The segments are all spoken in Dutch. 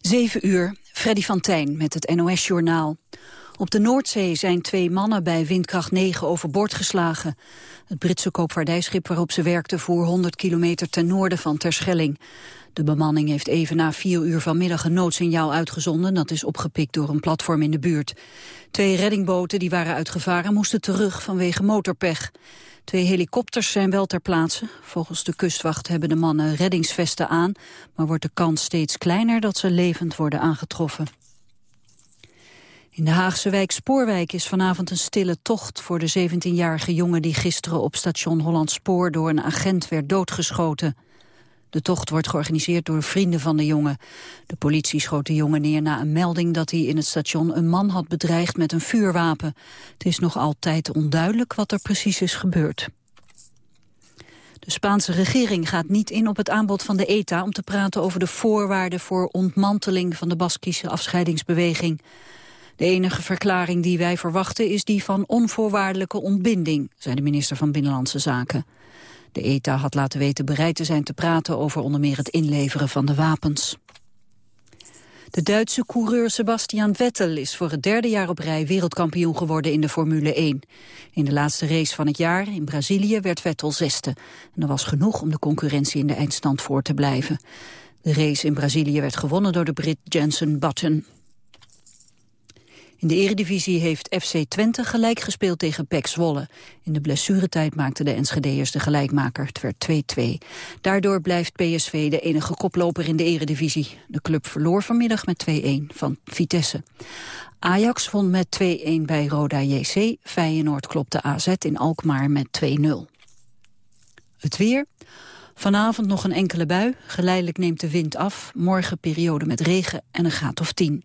7 uur, Freddy van Tijn met het NOS-journaal. Op de Noordzee zijn twee mannen bij windkracht 9 overboord geslagen. Het Britse koopvaardijschip waarop ze werkten voer 100 kilometer ten noorden van Terschelling. De bemanning heeft even na vier uur vanmiddag een noodsignaal uitgezonden. Dat is opgepikt door een platform in de buurt. Twee reddingboten die waren uitgevaren moesten terug vanwege motorpech. Twee helikopters zijn wel ter plaatse. Volgens de kustwacht hebben de mannen reddingsvesten aan... maar wordt de kans steeds kleiner dat ze levend worden aangetroffen. In de Haagse wijk Spoorwijk is vanavond een stille tocht voor de 17-jarige jongen die gisteren op station Holland Spoor door een agent werd doodgeschoten. De tocht wordt georganiseerd door vrienden van de jongen. De politie schoot de jongen neer na een melding dat hij in het station een man had bedreigd met een vuurwapen. Het is nog altijd onduidelijk wat er precies is gebeurd. De Spaanse regering gaat niet in op het aanbod van de ETA om te praten over de voorwaarden voor ontmanteling van de Baskische afscheidingsbeweging. De enige verklaring die wij verwachten is die van onvoorwaardelijke ontbinding, zei de minister van Binnenlandse Zaken. De ETA had laten weten bereid te zijn te praten over onder meer het inleveren van de wapens. De Duitse coureur Sebastian Vettel is voor het derde jaar op rij wereldkampioen geworden in de Formule 1. In de laatste race van het jaar in Brazilië werd Vettel zesde. En dat was genoeg om de concurrentie in de eindstand voor te blijven. De race in Brazilië werd gewonnen door de Brit Jensen Button. In de eredivisie heeft FC Twente gelijk gespeeld tegen PEC Zwolle. In de blessuretijd maakten de Enschedeërs de gelijkmaker. Het werd 2-2. Daardoor blijft PSV de enige koploper in de eredivisie. De club verloor vanmiddag met 2-1 van Vitesse. Ajax won met 2-1 bij Roda JC. Feyenoord klopte AZ in Alkmaar met 2-0. Het weer. Vanavond nog een enkele bui. Geleidelijk neemt de wind af. Morgen periode met regen en een graad of 10.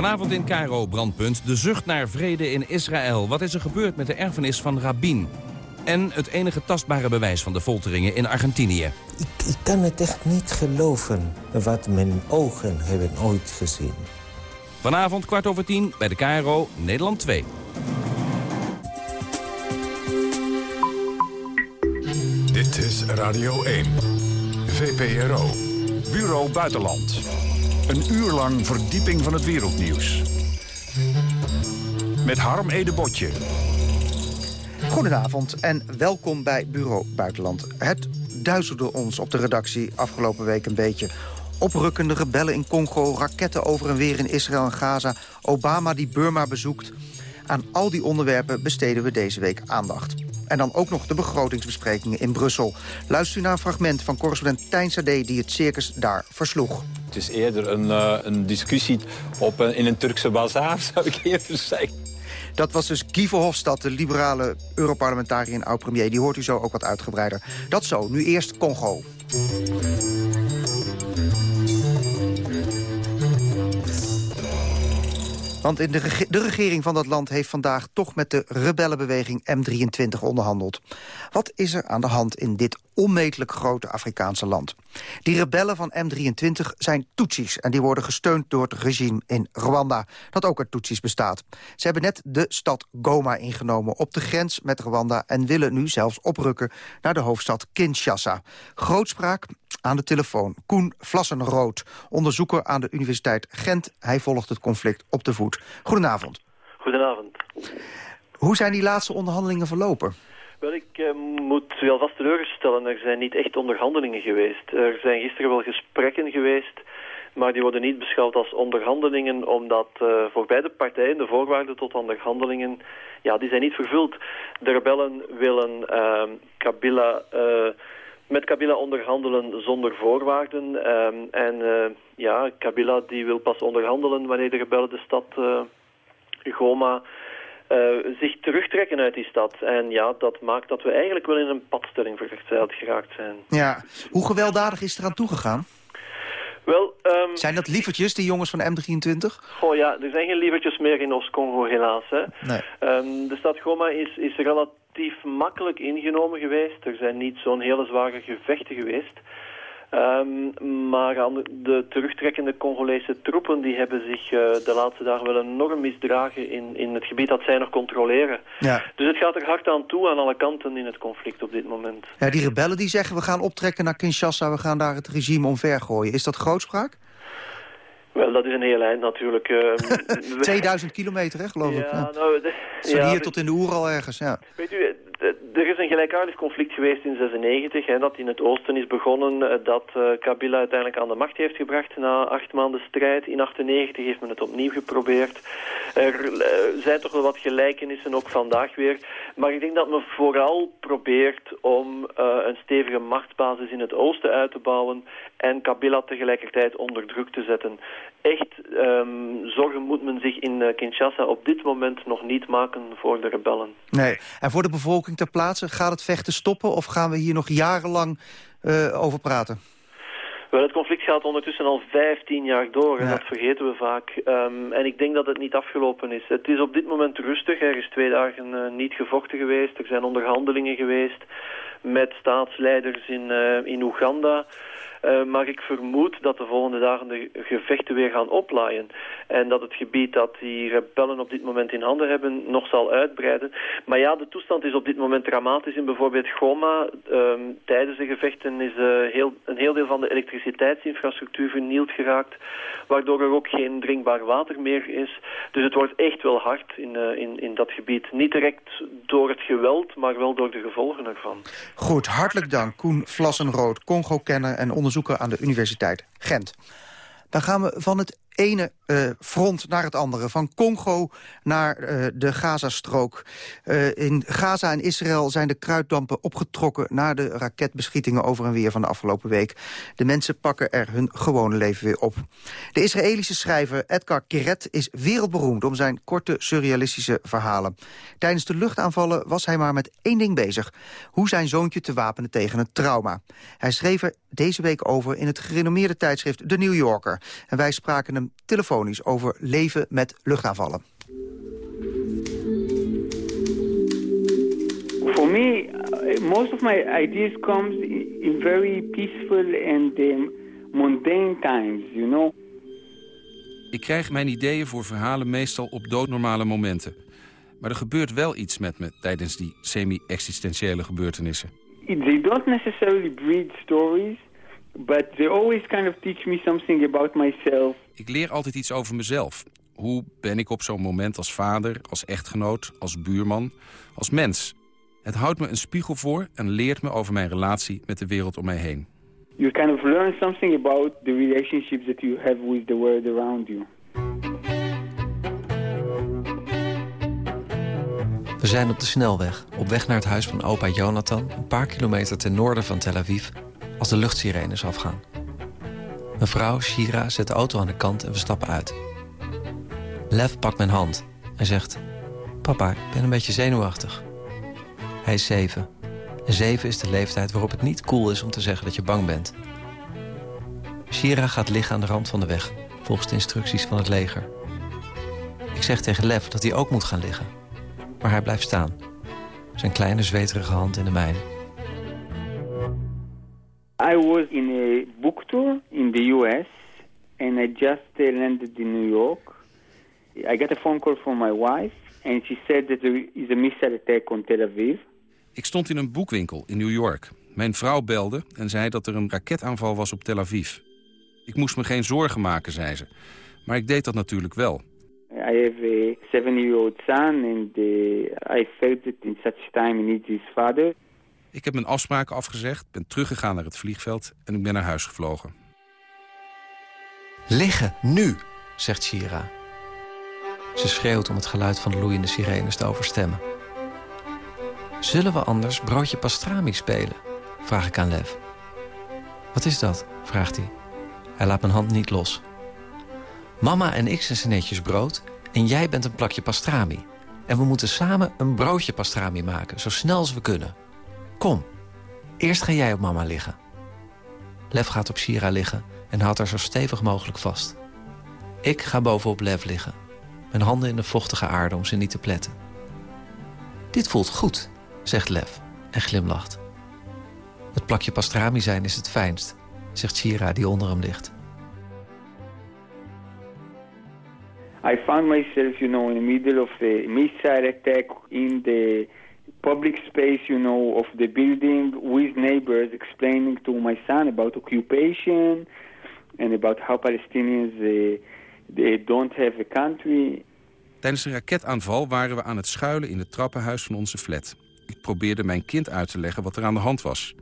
Vanavond in Cairo brandpunt de zucht naar vrede in Israël. Wat is er gebeurd met de erfenis van Rabin? En het enige tastbare bewijs van de folteringen in Argentinië. Ik, ik kan het echt niet geloven wat mijn ogen hebben ooit gezien. Vanavond kwart over tien bij de Cairo, Nederland 2. Dit is Radio 1. VPRO. Bureau Buitenland. Een uur lang verdieping van het wereldnieuws. Met Harm Edebotje. Goedenavond en welkom bij Bureau Buitenland. Het duizelde ons op de redactie afgelopen week een beetje. Oprukkende rebellen in Congo, raketten over en weer in Israël en Gaza... Obama die Burma bezoekt. Aan al die onderwerpen besteden we deze week aandacht. En dan ook nog de begrotingsbesprekingen in Brussel. Luister u naar een fragment van correspondent Tijn Sade... die het circus daar versloeg. Het is eerder een, uh, een discussie op in een Turkse bazaar, zou ik eerder zeggen. Dat was dus Guy Verhofstadt, de liberale Europarlementariër en oud-premier. Die hoort u zo ook wat uitgebreider. Dat zo, nu eerst Congo. Want in de, de, regering van dat land heeft vandaag toch met de rebellenbeweging M23 onderhandeld. Wat is er aan de hand in dit onmetelijk grote Afrikaanse land? Die rebellen van M23 zijn Tutsis en die worden gesteund door het regime in Rwanda, dat ook uit Tutsis bestaat. Ze hebben net de stad Goma ingenomen op de grens met Rwanda en willen nu zelfs oprukken naar de hoofdstad Kinshasa. Grootspraak aan de telefoon. Koen Vlassenrood, onderzoeker aan de Universiteit Gent. Hij volgt het conflict op de voet. Goedenavond. Goedenavond. Hoe zijn die laatste onderhandelingen verlopen? Wel, ik uh, moet u alvast teleurstellen. Er zijn niet echt onderhandelingen geweest. Er zijn gisteren wel gesprekken geweest Maar die worden niet beschouwd als onderhandelingen, omdat uh, voor beide partijen de voorwaarden tot onderhandelingen, ja, die zijn niet vervuld. De rebellen willen uh, Kabila, uh, met Kabila onderhandelen zonder voorwaarden. Ehm, en uh, ja, Kabila die wil pas onderhandelen wanneer de rebellen de stad Goma uh, zich terugtrekken uit die stad. En ja, dat maakt dat we eigenlijk wel in een padstelling verzeild geraakt zijn. Ja, hoe gewelddadig is eraan toegegaan? Wel, um, zijn dat lievertjes, die jongens van M23? Goh ja, er zijn geen lievertjes meer in Oost-Congo helaas. Hè. Nee. Um, de stad Goma is, is relatief makkelijk ingenomen geweest. Er zijn niet zo'n hele zware gevechten geweest. Um, maar de terugtrekkende Congolese troepen die hebben zich uh, de laatste dagen wel enorm misdragen in, in het gebied dat zij nog controleren. Ja. Dus het gaat er hard aan toe aan alle kanten in het conflict op dit moment. Ja, die rebellen die zeggen we gaan optrekken naar Kinshasa, we gaan daar het regime omvergooien. Is dat grootspraak? Wel, dat is een heel eind natuurlijk. Uh, 2000 kilometer, hè, geloof ja, ik. Ja. Nou, de, ja, hier tot in de Oeral ergens, ja. Weet u, er is een gelijkaardig conflict geweest in 96, hè, dat in het oosten is begonnen, dat uh, Kabila uiteindelijk aan de macht heeft gebracht na acht maanden strijd. In 98 heeft men het opnieuw geprobeerd. Er uh, zijn toch wel wat gelijkenissen, ook vandaag weer. Maar ik denk dat men vooral probeert om een stevige machtsbasis in het oosten uit te bouwen en Kabila tegelijkertijd onder druk te zetten. Echt um, zorgen moet men zich in Kinshasa op dit moment nog niet maken voor de rebellen. Nee, en voor de bevolking ter plaatse, gaat het vechten stoppen of gaan we hier nog jarenlang uh, over praten? Wel, het conflict gaat ondertussen al 15 jaar door en ja. dat vergeten we vaak. Um, en ik denk dat het niet afgelopen is. Het is op dit moment rustig. Er is twee dagen uh, niet gevochten geweest. Er zijn onderhandelingen geweest met staatsleiders in, uh, in Oeganda. Uh, maar ik vermoed dat de volgende dagen de gevechten weer gaan oplaaien. En dat het gebied dat die rebellen op dit moment in handen hebben nog zal uitbreiden. Maar ja, de toestand is op dit moment dramatisch. In bijvoorbeeld Goma, um, tijdens de gevechten is uh, heel, een heel deel van de elektriciteitsinfrastructuur vernield geraakt. Waardoor er ook geen drinkbaar water meer is. Dus het wordt echt wel hard in, uh, in, in dat gebied. Niet direct door het geweld, maar wel door de gevolgen ervan. Goed, hartelijk dank. Koen Vlassenrood, Congo-kenner en onderzoeker aan de Universiteit Gent. Dan gaan we van het ene uh, front naar het andere. Van Congo naar uh, de Gazastrook. Uh, in Gaza en Israël zijn de kruiddampen opgetrokken... na de raketbeschietingen over en weer van de afgelopen week. De mensen pakken er hun gewone leven weer op. De Israëlische schrijver Edgar Keret is wereldberoemd... om zijn korte surrealistische verhalen. Tijdens de luchtaanvallen was hij maar met één ding bezig. Hoe zijn zoontje te wapenen tegen een trauma. Hij schreef er deze week over in het gerenommeerde tijdschrift The New Yorker. En wij spraken hem telefonisch over leven met luchtaanvallen. For me, uh, most of my ideas comes in very peaceful and um, mundane times, you know. Ik krijg mijn ideeën voor verhalen meestal op doodnormale momenten. Maar er gebeurt wel iets met me tijdens die semi-existentiële gebeurtenissen. They don't necessarily breed stories, but they always kind of teach me something about myself. Ik leer altijd iets over mezelf. Hoe ben ik op zo'n moment als vader, als echtgenoot, als buurman, als mens? Het houdt me een spiegel voor en leert me over mijn relatie met de wereld om mij heen. You kind of learn something about the relationships that you have with the world around you. We zijn op de snelweg, op weg naar het huis van opa Jonathan... een paar kilometer ten noorden van Tel Aviv, als de luchtsirenes afgaan. Mijn vrouw, Shira, zet de auto aan de kant en we stappen uit. Lev pakt mijn hand en zegt... Papa, ik ben een beetje zenuwachtig. Hij is zeven. En zeven is de leeftijd waarop het niet cool is om te zeggen dat je bang bent. Shira gaat liggen aan de rand van de weg, volgens de instructies van het leger. Ik zeg tegen Lev dat hij ook moet gaan liggen. Maar hij blijft staan. Zijn kleine zweterige hand in de mijne. I was in a book tour in the US and I just uh, landed in New York. I got a phone call from my wife and she said that there is a missile attack on Tel Aviv. Ik stond in een boekwinkel in New York. Mijn vrouw belde en zei dat er een raketaanval was op Tel Aviv. Ik moest me geen zorgen maken, zei ze. Maar ik deed dat natuurlijk wel. I have a seven-year-old son and uh, I felt that in such time he needs his father. Ik heb mijn afspraken afgezegd, ben teruggegaan naar het vliegveld en ik ben naar huis gevlogen. Liggen, nu, zegt Shira. Ze schreeuwt om het geluid van de loeiende sirenes te overstemmen. Zullen we anders broodje pastrami spelen? Vraag ik aan Lev. Wat is dat? vraagt hij. Hij laat mijn hand niet los. Mama en ik zijn netjes brood en jij bent een plakje pastrami. En we moeten samen een broodje pastrami maken, zo snel als we kunnen. Kom, eerst ga jij op mama liggen. Lev gaat op Shira liggen en houdt haar zo stevig mogelijk vast. Ik ga bovenop Lev liggen, mijn handen in de vochtige aarde om ze niet te pletten. Dit voelt goed, zegt Lev en glimlacht. Het plakje pastrami zijn is het fijnst, zegt Shira die onder hem ligt. I found myself, you know, in the middle of a missile attack in the public space, you know, of the building with neighbors explaining to my son about occupation and about how Palestinians uh, they don't have a country. Tijdens een raketaanval waren we aan het schuilen in het trappenhuis van onze flat. Ik probeerde mijn kind uit te leggen wat er aan de hand was.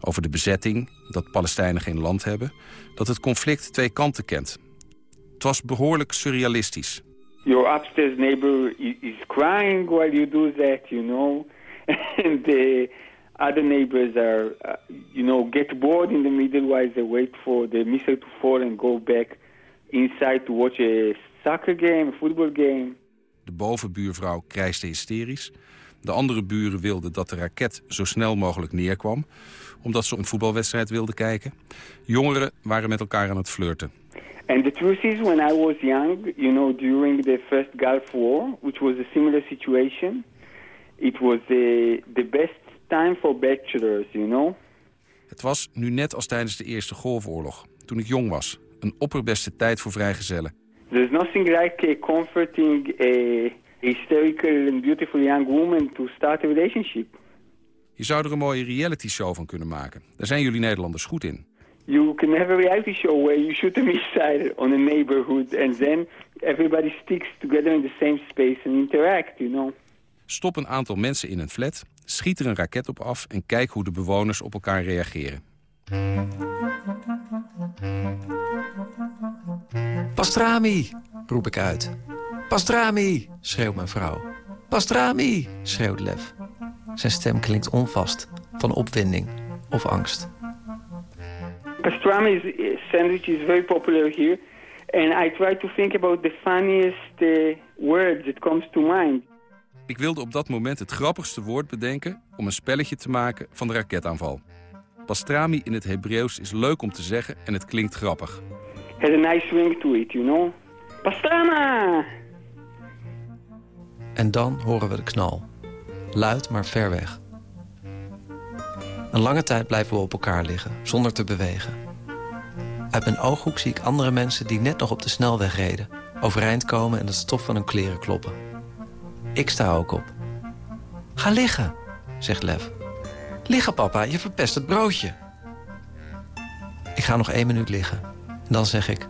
Over de bezetting, dat Palestijnen geen land hebben... dat het conflict twee kanten kent. Het was behoorlijk surrealistisch. Your upstairs neighbor is crying while you do that, you know. And the other neighbors are, uh, you know, get bored in the middle while they wait for the missile to fall and go back inside to watch a soccer game, a football game. De bovenbuurvrouw krijste hysterisch. De andere buren wilden dat de raket zo snel mogelijk neerkwam... omdat ze een voetbalwedstrijd wilden kijken. Jongeren waren met elkaar aan het flirten. And the truth is, when I was young, you know, during the first Gulf War, which was a similar situation, it was the, the best time for bachelors, you know. Het was nu net als tijdens de Eerste Golfoorlog, toen ik jong was. Een opperbeste tijd voor vrijgezellen. There's nothing like a comforting a hysterical and beautiful young woman to start a relationship. Je zou er een mooie reality show van kunnen maken. Daar zijn jullie Nederlanders goed in. You can have a reality show where you shoot a missile on a neighborhood and then everybody sticks together in the same space and interact, you know. Stop een aantal mensen in een flat, schiet er een raket op af... en kijk hoe de bewoners op elkaar reageren. Pastrami, roep ik uit. Pastrami, schreeuwt mijn vrouw. Pastrami, schreeuwt Lev. Zijn stem klinkt onvast, van opwinding of angst. Pastrami is, sandwich is very popular here. And I try to think about the funniest uh, words that comes to mind. Ik wilde op dat moment het grappigste woord bedenken... om een spelletje te maken van de raketaanval. Pastrami in het Hebreeuws is leuk om te zeggen en het klinkt grappig. Has a nice ring to it, you know. Pastrama! En dan horen we de knal. Luid, maar ver weg. Een lange tijd blijven we op elkaar liggen, zonder te bewegen. Uit mijn ooghoek zie ik andere mensen die net nog op de snelweg reden... overeind komen en het stof van hun kleren kloppen. Ik sta ook op. Ga liggen, zegt Lev. Liggen, papa, je verpest het broodje. Ik ga nog één minuut liggen. En dan zeg ik...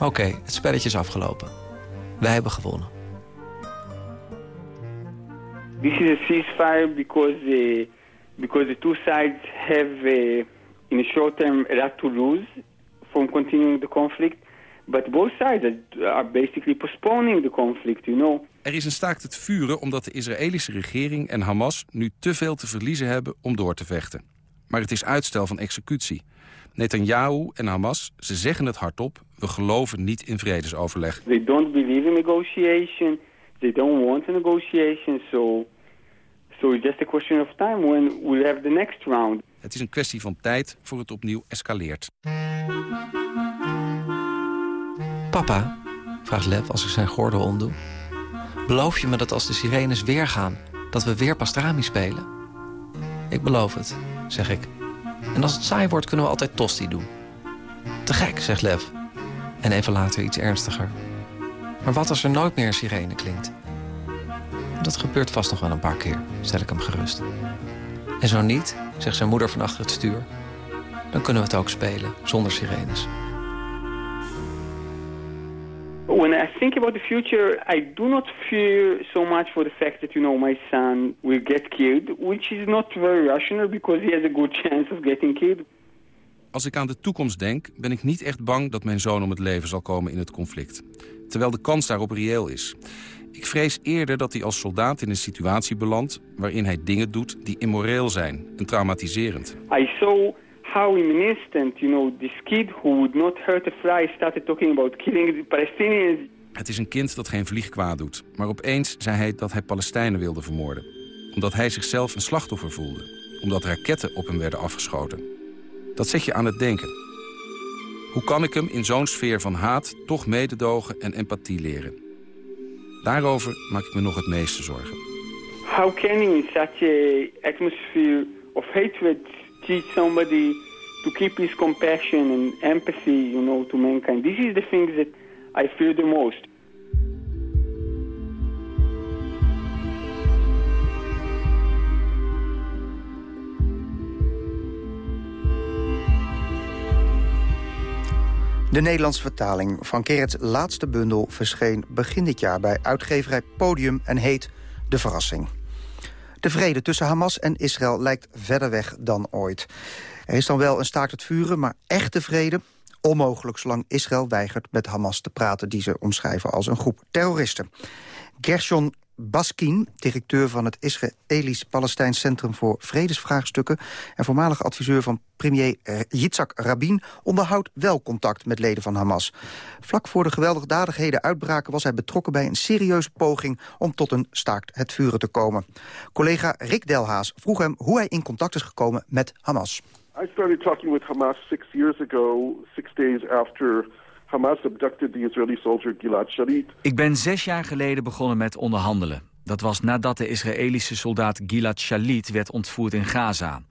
Oké, het spelletje is afgelopen. Wij hebben gewonnen. This is a ceasefire because uh, because the two sides have uh, in a short term a lot to lose from continuing the conflict, but both sides are basically postponing the conflict, you know. Er is een staakt het vuren omdat de Israëlische regering en Hamas nu te veel te verliezen hebben om door te vechten. Maar het is uitstel van executie. Netanyahu en Hamas, ze zeggen het hardop, we geloven niet in vredesoverleg. They don't believe in negotiation. They don't want a negotiation, so so it's just a question of time when we'll have the next round. Het is een kwestie van tijd voor het opnieuw escaleert. Papa, vraagt Lev als ik zijn gordel omdoe. Beloof je me dat als de sirenes weer gaan, dat we weer pastrami spelen? Ik beloof het, zeg ik. En als het saai wordt, kunnen we altijd tosti doen. Te gek, zegt Lev. En even later iets ernstiger. Maar wat als er nooit meer een sirene klinkt? Dat gebeurt vast nog wel een paar keer, stel ik hem gerust. En zo niet, zegt zijn moeder van achter het stuur... dan kunnen we het ook spelen, zonder sirenes. When I think about the future, I do not fear so much for the fact that, you know, my son will get killed, which is not very rational because he has a good chance of getting killed. Als ik aan de toekomst denk, ben ik niet echt bang dat mijn zoon om het leven zal komen in het conflict. Terwijl de kans daarop reëel is. Ik vrees eerder dat hij als soldaat in een situatie belandt... waarin hij dingen doet die immoreel zijn en traumatiserend. I saw how in an instant, you know, this kid who would not hurt a fly started talking about killing the Palestinians. Het is een kind dat geen vlieg kwaad doet. Maar opeens zei hij dat hij Palestijnen wilde vermoorden. Omdat hij zichzelf een slachtoffer voelde. Omdat raketten op hem werden afgeschoten. Dat zet je aan het denken. Hoe kan ik hem in zo'n sfeer van haat toch mededogen en empathie leren? Daarover maak ik me nog het meeste zorgen. How can you in such a atmosphere of hatred teach somebody to keep his compassion and empathy, you know, to mankind? This is the things that I fear the most. De Nederlandse vertaling van Gerrits laatste bundel verscheen begin dit jaar bij uitgeverij Podium en heet De Verrassing. De vrede tussen Hamas en Israël lijkt verder weg dan ooit. Er is dan wel een staakt het vuren, maar echte vrede onmogelijk zolang Israël weigert met Hamas te praten... die ze omschrijven als een groep terroristen. Gershon Baskin, directeur van het Israëlisch-Palestijns Centrum voor Vredesvraagstukken... en voormalig adviseur van premier Yitzhak Rabin... onderhoudt wel contact met leden van Hamas. Vlak voor de gewelddadigheden uitbraken was hij betrokken bij een serieuze poging... om tot een staakt het vuren te komen. Collega Rick Delhaas vroeg hem hoe hij in contact is gekomen met Hamas. I started talking Hamas six years ago, six days after Hamas abducted the Israeli soldier Gilad Shalit. Ik ben zes jaar geleden begonnen met onderhandelen. Dat was nadat de Israëlische soldaat Gilad Shalit werd ontvoerd in Gaza.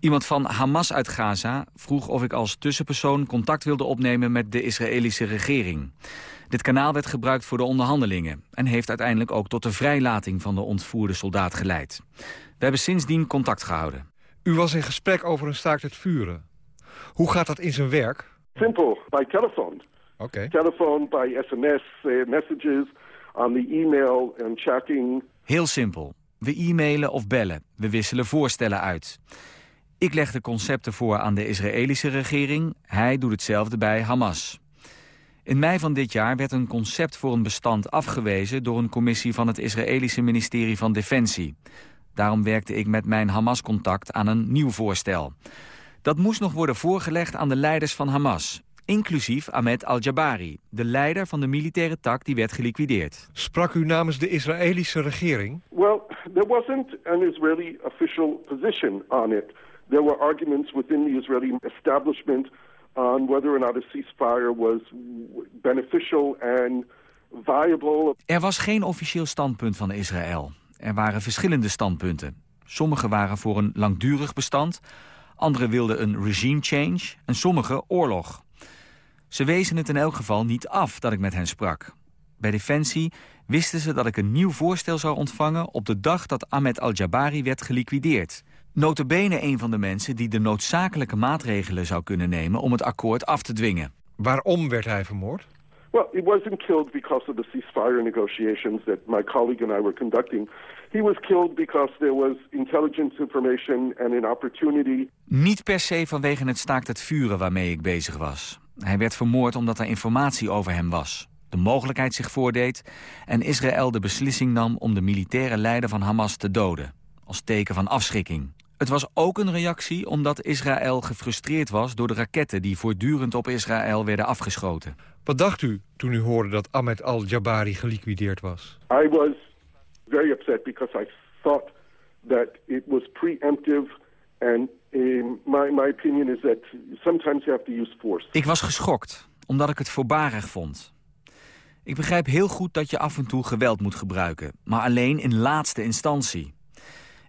Iemand van Hamas uit Gaza vroeg of ik als tussenpersoon contact wilde opnemen met de Israëlische regering. Dit kanaal werd gebruikt voor de onderhandelingen en heeft uiteindelijk ook tot de vrijlating van de ontvoerde soldaat geleid. We hebben sindsdien contact gehouden. U was in gesprek over een staakt het vuren. Hoe gaat dat in zijn werk? Simple, by telephone. Oké. Telephone, by sms, uh, messages, on the email and chatting. Heel simpel. We e-mailen of bellen. We wisselen voorstellen uit. Ik leg de concepten voor aan de Israëlische regering. Hij doet hetzelfde bij Hamas. In mei van dit jaar werd een concept voor een bestand afgewezen... door een commissie van het Israëlische ministerie van Defensie. Daarom werkte ik met mijn Hamas-contact aan een nieuw voorstel. Dat moest nog worden voorgelegd aan de leiders van Hamas. Inclusief Ahmed al-Jabari, de leider van de militaire tak die werd geliquideerd. Sprak u namens de Israëlische regering? Well, there wasn't an Israeli official position on it. There were arguments within the Israeli establishment on whether or not a ceasefire was beneficial and viable. Er was geen officieel standpunt van Israël. Er waren verschillende standpunten. Sommige waren voor een langdurig bestand, anderen wilden een regime change en sommige oorlog. Ze wezen het in elk geval niet af dat ik met hen sprak. Bij Defensie wisten ze dat ik een nieuw voorstel zou ontvangen... op de dag dat Ahmed al-Jabari werd geliquideerd. Notabene een van de mensen die de noodzakelijke maatregelen zou kunnen nemen... om het akkoord af te dwingen. Waarom werd hij vermoord? Well, he wasn't killed because of the ceasefire negotiations that my colleague and I were conducting. He was killed because there was intelligence information and an opportunity. Niet per se vanwege het staakt het vuren waarmee ik bezig was. Hij werd vermoord omdat er informatie over hem was. De mogelijkheid zich voordeed en Israël de beslissing nam om de militaire leider van Hamas te doden. Als teken van afschrikking. Het was ook een reactie omdat Israël gefrustreerd was door de raketten die voortdurend op Israël werden afgeschoten. Wat dacht u toen u hoorde dat Ahmed al-Jabari geliquideerd was? I was very upset because I thought that it was preemptive and um, my, my opinion is that sometimes you have to use force. Ik was geschokt, omdat ik het voorbarig vond. Ik begrijp heel goed dat je af en toe geweld moet gebruiken, maar alleen in laatste instantie.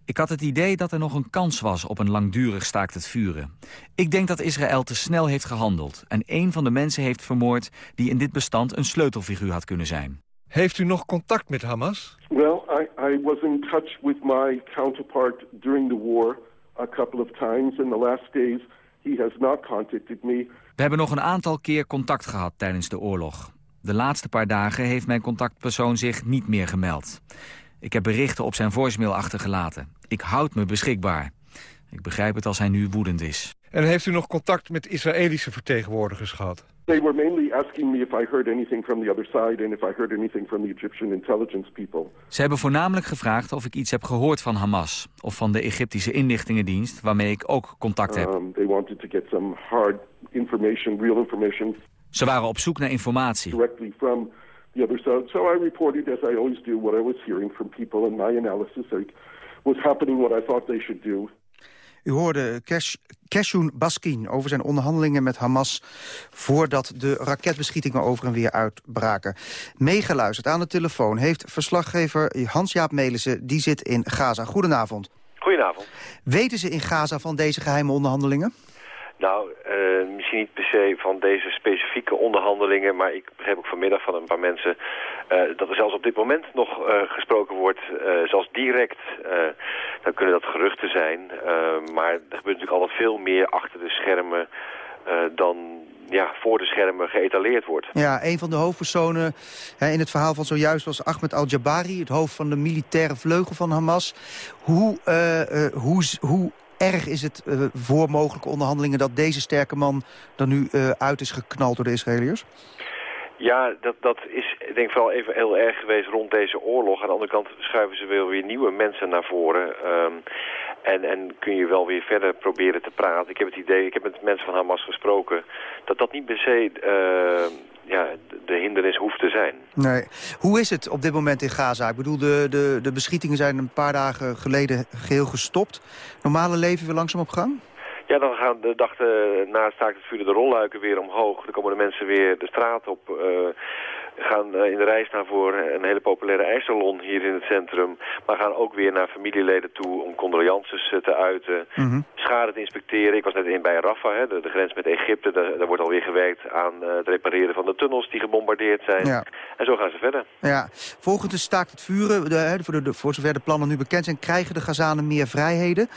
Ik had het idee dat er nog een kans was op een langdurig staakt het vuren. Ik denk dat Israël te snel heeft gehandeld... en een van de mensen heeft vermoord die in dit bestand een sleutelfiguur had kunnen zijn. Heeft u nog contact met Hamas? Well, I, I was in touch with my counterpart during the war a couple of times. In the last days, he has not contacted me. We hebben nog een aantal keer contact gehad tijdens de oorlog. De laatste paar dagen heeft mijn contactpersoon zich niet meer gemeld. Ik heb berichten op zijn voicemail achtergelaten. Ik houd me beschikbaar. Ik begrijp het als hij nu woedend is. En heeft u nog contact met Israëlische vertegenwoordigers gehad? They were mainly asking me if I heard anything from the other side and if I heard anything from the Egyptian intelligence people. Ze hebben voornamelijk gevraagd of ik iets heb gehoord van Hamas... of van de Egyptische inlichtingendienst, waarmee ik ook contact heb. Um, they wanted to get some hard information, real information Ze waren op zoek naar informatie. directly from the other side. So I reported, as I always do, what I was hearing from people and my analysis I was happening what I thought they should do. U hoorde Kesh, Keshun Baskin over zijn onderhandelingen met Hamas... voordat de raketbeschietingen over en weer uitbraken. Meegeluisterd aan de telefoon heeft verslaggever Hans-Jaap Melissen... die zit in Gaza. Goedenavond. Goedenavond. Weten ze in Gaza van deze geheime onderhandelingen? Nou, eh, misschien niet per se van deze specifieke onderhandelingen, maar ik begreep ook vanmiddag van een paar mensen eh, dat er zelfs op dit moment nog eh, gesproken wordt, zelfs direct. dan kunnen dat geruchten zijn, maar er gebeurt natuurlijk altijd veel meer achter de schermen dan ja, voor de schermen geëtaleerd wordt. Ja, een van de hoofdpersonen hè, in het verhaal van zojuist was Ahmed al-Jabari... het hoofd van de militaire vleugel van Hamas. Hoe, hoe, hoe erg is het eh, voor mogelijke onderhandelingen... dat deze sterke man er nu eh, uit is geknald door de Israëliërs? Ja, dat, dat is ik denk vooral even heel erg geweest rond deze oorlog. Aan de andere kant schuiven ze wel weer nieuwe mensen naar voren. Ehm, en, en kun je wel weer verder proberen te praten. Ik heb het idee, ik heb met mensen van Hamas gesproken... dat dat niet per se eh, ja, de hindernis hoeft te zijn. Nee. Hoe is het op dit moment in Gaza? Ik bedoel, de, de, de beschietingen zijn een paar dagen geleden geheel gestopt. Normale leven weer langzaam op gang? Ja, dan gaan de dag eh, na het staakt het vuren de rolluiken weer omhoog. Dan komen de mensen weer de straat op. eh, gaan eh, in de rij staan voor een hele populaire ijssalon hier in het centrum. Maar gaan ook weer naar familieleden toe om condolences eh, te uiten. Schade te inspecteren. Ik was net in bij Rafah, hè, de, de grens met Egypte. Daar, daar wordt alweer gewerkt aan eh, het repareren van de tunnels die gebombardeerd zijn. Ja. En zo gaan ze verder. Ja, volgens de staakt het vuren, de, voor, de, voor zover de plannen nu bekend zijn... krijgen de Gazanen meer vrijheden.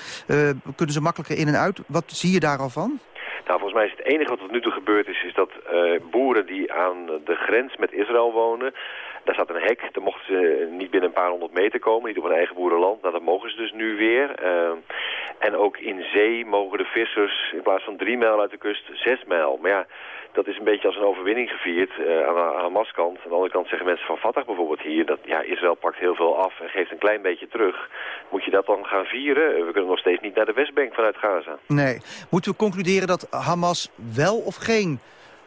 Kunnen ze makkelijker in en uit. Wat zie je daar al van? Nou, volgens mij is het enige wat tot nu toe gebeurd is, is dat eh, boeren die aan de grens met Israël wonen, daar staat een hek, daar mochten ze niet binnen een paar honderd meter komen, niet op hun eigen boerenland. Nou, dat mogen ze dus nu weer. Eh, en ook in zee mogen de vissers in plaats van drie mijl uit de kust zes mijl. Maar ja, dat is een beetje als een overwinning gevierd eh, aan de Hamas-kant. Aan de andere kant zeggen mensen van Fatah bijvoorbeeld hier... dat ja, Israël pakt heel veel af en geeft een klein beetje terug. Moet je dat dan gaan vieren? We kunnen nog steeds niet naar de Westbank vanuit Gaza. Nee. Moeten we concluderen dat Hamas wel of geen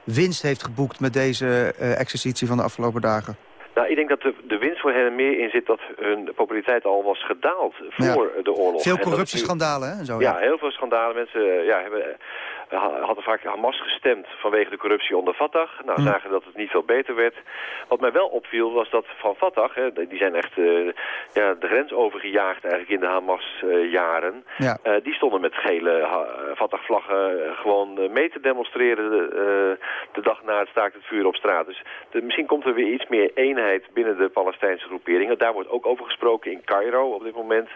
winst heeft geboekt... met deze eh, exercitie van de afgelopen dagen? Nou, ik denk dat de, de winst voor hen er meer in zit dat hun populariteit al was gedaald voor de oorlog. Veel corruptieschandalen hè, en zo. Ja, heel veel schandalen. Mensen eh, ja, hebben, hadden vaak Hamas gestemd vanwege de corruptie onder Fatah. Nou, zagen dat het niet veel beter werd. Wat mij wel opviel was dat van Fatah, hè, die zijn echt eh, ja, de grens overgejaagd eigenlijk in de Hamas-jaren. Ja. Eh, die stonden met gele Fatah-vlaggen eh, gewoon eh, mee te demonstreren de, eh, de dag na het staakt het vuur op straat. Dus de- misschien komt er weer iets meer eenheid binnen de Palestijnse groeperingen. Daar wordt ook over gesproken in Cairo op dit moment.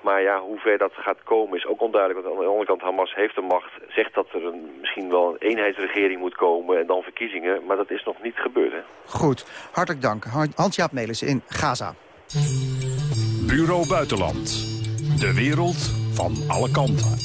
Maar ja, hoe ver dat gaat komen is ook onduidelijk. Want aan de andere kant, Hamas heeft de macht. Zegt dat er een, misschien wel een eenheidsregering moet komen en dan verkiezingen. Maar dat is nog niet gebeurd. Hè? Goed, hartelijk dank. Hans-Jaap Melissen in Gaza. Bureau Buitenland. De wereld van alle kanten.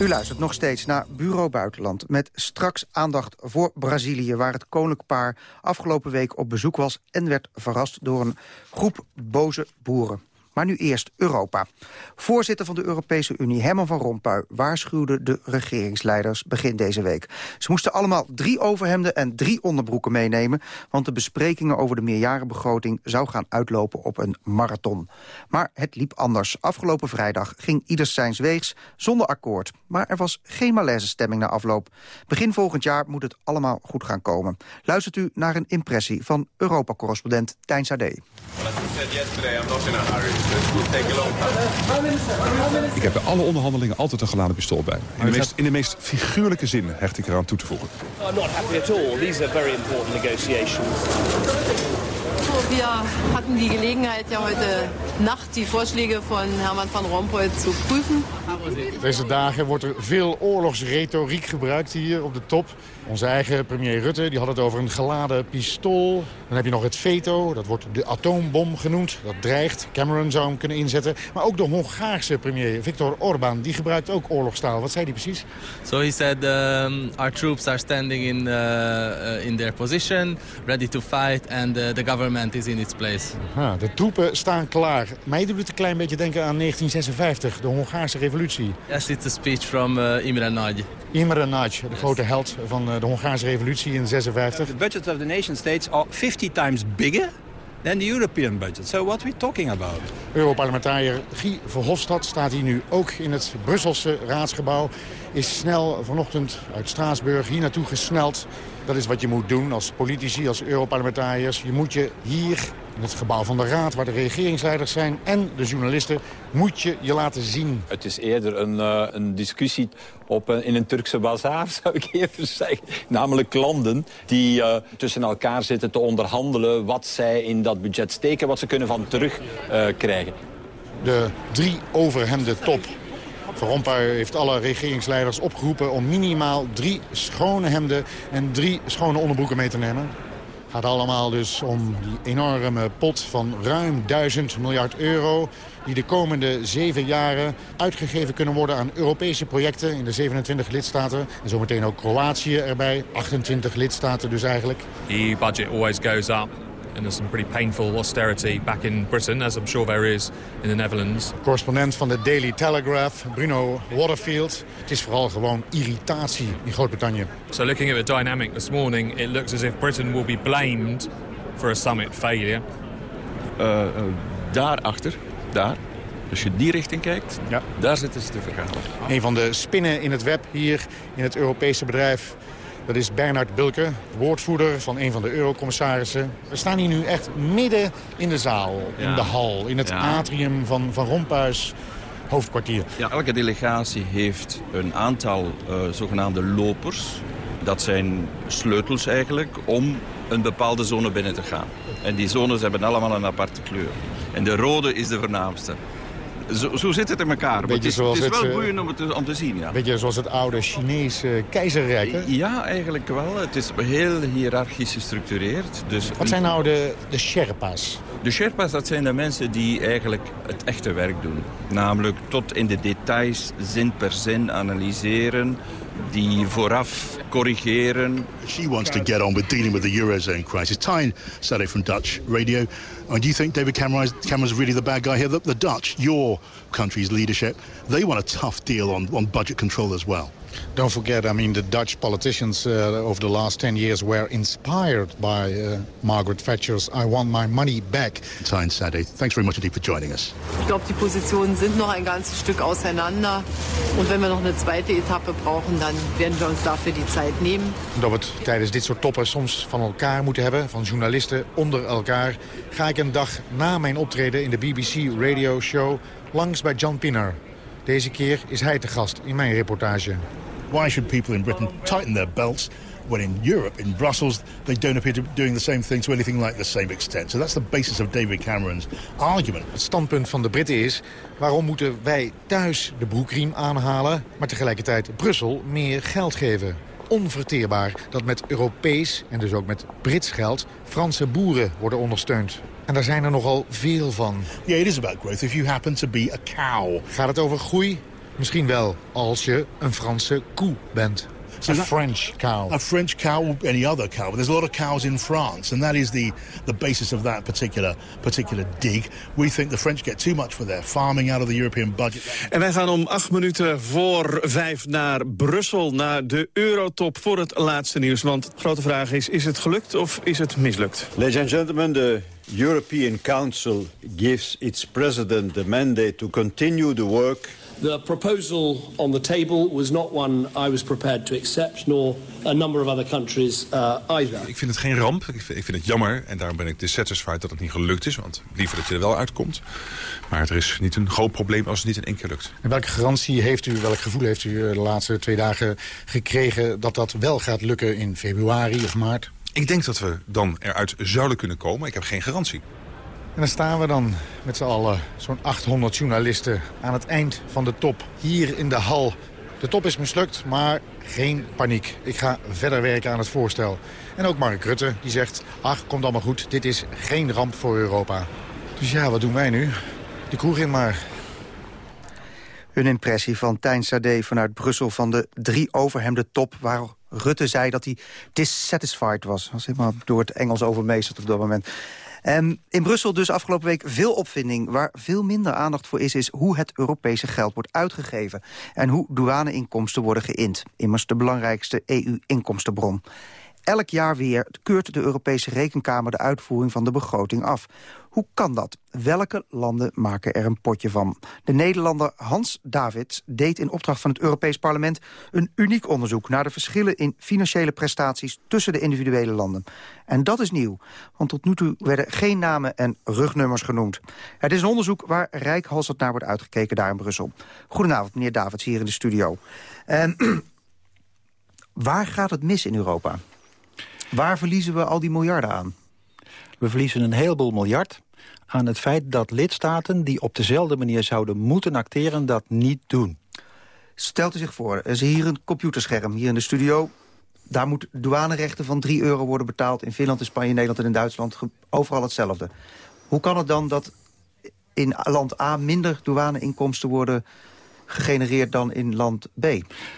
U luistert nog steeds naar Bureau Buitenland... met straks aandacht voor Brazilië... waar het koninklijk paar afgelopen week op bezoek was... en werd verrast door een groep boze boeren. Maar nu eerst Europa. Voorzitter van de Europese Unie, Herman van Rompuy... waarschuwde de regeringsleiders begin deze week. Ze moesten allemaal drie overhemden en drie onderbroeken meenemen... want de besprekingen over de meerjarenbegroting... zou gaan uitlopen op een marathon. Maar het liep anders. Afgelopen vrijdag ging ieders zijns weegs zonder akkoord. Maar er was geen malaise stemming na afloop. Begin volgend jaar moet het allemaal goed gaan komen. Luistert u naar een impressie van Europa-correspondent Tijn Sade. Ik heb bij alle onderhandelingen altijd een geladen pistool bij me. In de, meest, in de meest figuurlijke zin hecht ik eraan toe te voegen. I'm not happy at all. These are very important negotiations. Wir hatten die Gelegenheit, ja heute Nacht die Vorschläge von Herman van Rompuy zu prüfen. Deze dagen wordt er veel oorlogsretoriek gebruikt hier op de top. Onze eigen premier Rutte die had het over een geladen pistool. Dan heb je nog het veto, dat wordt de atoombom genoemd. Dat dreigt, Cameron zou hem kunnen inzetten. Maar ook de Hongaarse premier Viktor Orbán, die gebruikt ook oorlogstaal. Wat zei hij precies? So he said um, our troops are standing in, uh, uh, in their position, ready to fight and uh, the government is in its place. Aha, de troepen staan klaar. Mij doet het een klein beetje denken aan 1956, de Hongaarse revolutie. Yes, it's a speech from uh, Imre Nagy. Imre Nagy, de grote held van de Hongaarse revolutie in 56. The budget of the nation states are 50 times bigger than the European budget. So what are we talking about? Europarlementariër Guy Verhofstadt staat hier nu ook in het Brusselse raadsgebouw. Is snel vanochtend uit Straatsburg hier naartoe gesneld. Dat is wat je moet doen als politici, als Europarlementariërs. Je moet je hier in het gebouw van de Raad, waar de regeringsleiders zijn... en de journalisten, moet je je laten zien. Het is eerder een, uh, een discussie op een, in een Turkse bazaar, zou ik eerder zeggen. Namelijk landen die uh, tussen elkaar zitten te onderhandelen... wat zij in dat budget steken, wat ze kunnen van terugkrijgen. Uh, de drie overhemden top van Rompuy heeft alle regeringsleiders opgeroepen om minimaal drie schone hemden en drie schone onderbroeken mee te nemen. Het gaat allemaal dus om die enorme pot van ruim 1000 miljard euro... die de komende zeven jaren uitgegeven kunnen worden aan Europese projecten in de 27 lidstaten. En zometeen ook Kroatië erbij, 28 lidstaten dus eigenlijk. The budget always goes up. And there's some pretty painful austerity back in Britain, as I'm sure there is in the Netherlands. Correspondent van de Daily Telegraph, Bruno Waterfield. Het is vooral gewoon irritatie in Groot-Brittannië. So looking at the dynamic this morning, it looks as if Britain will be blamed for a summit failure. Uh, uh, daarachter, daar, als je die richting kijkt, ja. daar zitten ze te vergaderen. Een van de spinnen in het web hier in het Europese bedrijf dat is Bernard Bulke, woordvoerder van een van de eurocommissarissen. We staan hier nu echt midden in de zaal, ja. in de hal, in het ja. atrium van Van Rompuys hoofdkwartier. Ja, elke delegatie heeft een aantal uh, zogenaamde lopers. Dat zijn sleutels eigenlijk om een bepaalde zone binnen te gaan. En die zones hebben allemaal een aparte kleur. En de rode is de voornaamste. Zo, zo zit het in elkaar. Maar het is, het is wel het, boeiend om, het, om te zien, ja. Beetje zoals het oude Chinese keizerrijk, hè? Ja, eigenlijk wel. Het is heel hiërarchisch gestructureerd. Dus Wat zijn nou de, de Sherpa's? De Sherpa's, dat zijn de mensen die eigenlijk het echte werk doen. Namelijk tot in de details, zin per zin analyseren die vooraf corrigeren. She wants to get on with dealing with the Eurozone crisis. Tyne said from Dutch radio. And do you think David Cameron Cameron's really the bad guy here? The, the Dutch, your country's leadership, they want a tough deal on, on budget control as well. Don't forget, I mean, the Dutch politicians uh, over the last 10 years were inspired by uh, Margaret Thatcher's I want my money back. Tyne Sade, thanks very much indeed for joining us. Ich glaube, die Positionen sind noch ein ganzes Stück auseinander. Und wenn wir noch eine zweite Etappe brauchen, dann werden wir uns dafür die Zeit nehmen. Dat we het tijdens dit soort toppen soms van elkaar moeten hebben, van journalisten onder elkaar, ga ik een dag na mijn optreden in de BBC Radio Show langs bij John Pinner. Deze keer is hij te gast in mijn reportage. Why should people in Britain tighten their belts when in Europe, in Brussels, they don't appear to be doing the same thing to anything like the same extent? So that's the basis of David Cameron's argument. Het standpunt van de Britten is, waarom moeten wij thuis de broekriem aanhalen, maar tegelijkertijd Brussel meer geld geven? Onverteerbaar dat met Europees en dus ook met Brits geld Franse boeren worden ondersteund. En daar zijn er nogal veel van. Yeah, it is about growth if you happen to be a cow. Gaat het over groei? Misschien wel, als je een Franse koe bent. So a that- French cow. A French cow or any other cow, but there's a lot of cows in France, and that is the, the basis of that particular particular dig. We think the French get too much for their farming out of the European budget. En wij gaan om acht minuten voor vijf naar Brussel, naar de Eurotop voor het laatste nieuws. Want de grote vraag is, is het gelukt of is het mislukt? Ladies and gentlemen, the European Council gives its president the mandate to continue the work The proposal on the table was not one I was prepared to accept, nor a number of other countries uh, either. Ik vind het geen ramp. Ik vind, ik vind het jammer. En daarom ben ik dissatisfied dat het niet gelukt is. Want liever dat je er wel uitkomt. Maar er is niet een groot probleem als het niet in één keer lukt. En welke garantie heeft u, welk gevoel heeft u eh, de laatste twee dagen gekregen... dat dat wel gaat lukken in februari of maart? Ik denk dat we dan eruit zouden kunnen komen. Ik heb geen garantie. En dan staan we dan met z'n allen, zo'n 800 journalisten... aan het eind van de top, hier in de hal. De top is mislukt, maar geen paniek. Ik ga verder werken aan het voorstel. En ook Mark Rutte, die zegt... ach, komt allemaal goed, dit is geen ramp voor Europa. Dus ja, wat doen wij nu? De kroeg in maar. Een impressie van Tijn Sade vanuit Brussel van de drie overhemden top... waar Rutte zei dat hij dissatisfied was. was helemaal door het Engels overmeesterd op dat moment. En in Brussel dus afgelopen week veel opvinding. Waar veel minder aandacht voor is, is hoe het Europese geld wordt uitgegeven. En hoe douaneinkomsten worden geïnd. Immers de belangrijkste EU-inkomstenbron. Elk jaar weer keurt de Europese Rekenkamer de uitvoering van de begroting af. Hoe kan dat? Welke landen maken er een potje van? De Nederlander Hans Davids deed in opdracht van het Europees Parlement... een uniek onderzoek naar de verschillen in financiële prestaties... tussen de individuele landen. En dat is nieuw, want tot nu toe werden geen namen en rugnummers genoemd. Het is een onderzoek waar rijkhalsend naar wordt uitgekeken daar in Brussel. Goedenavond, meneer Davids, hier in de studio. En waar gaat het mis in Europa? Waar verliezen we al die miljarden aan? We verliezen een heleboel miljard aan het feit dat lidstaten... die op dezelfde manier zouden moeten acteren, dat niet doen. Stelt u zich voor, er is hier een computerscherm, hier in de studio. Daar moet douanerechten van 3 euro worden betaald... in Finland, in Spanje, Nederland en in Duitsland. Overal hetzelfde. Hoe kan het dan dat in land A minder douaneinkomsten worden gegenereerd dan in land B.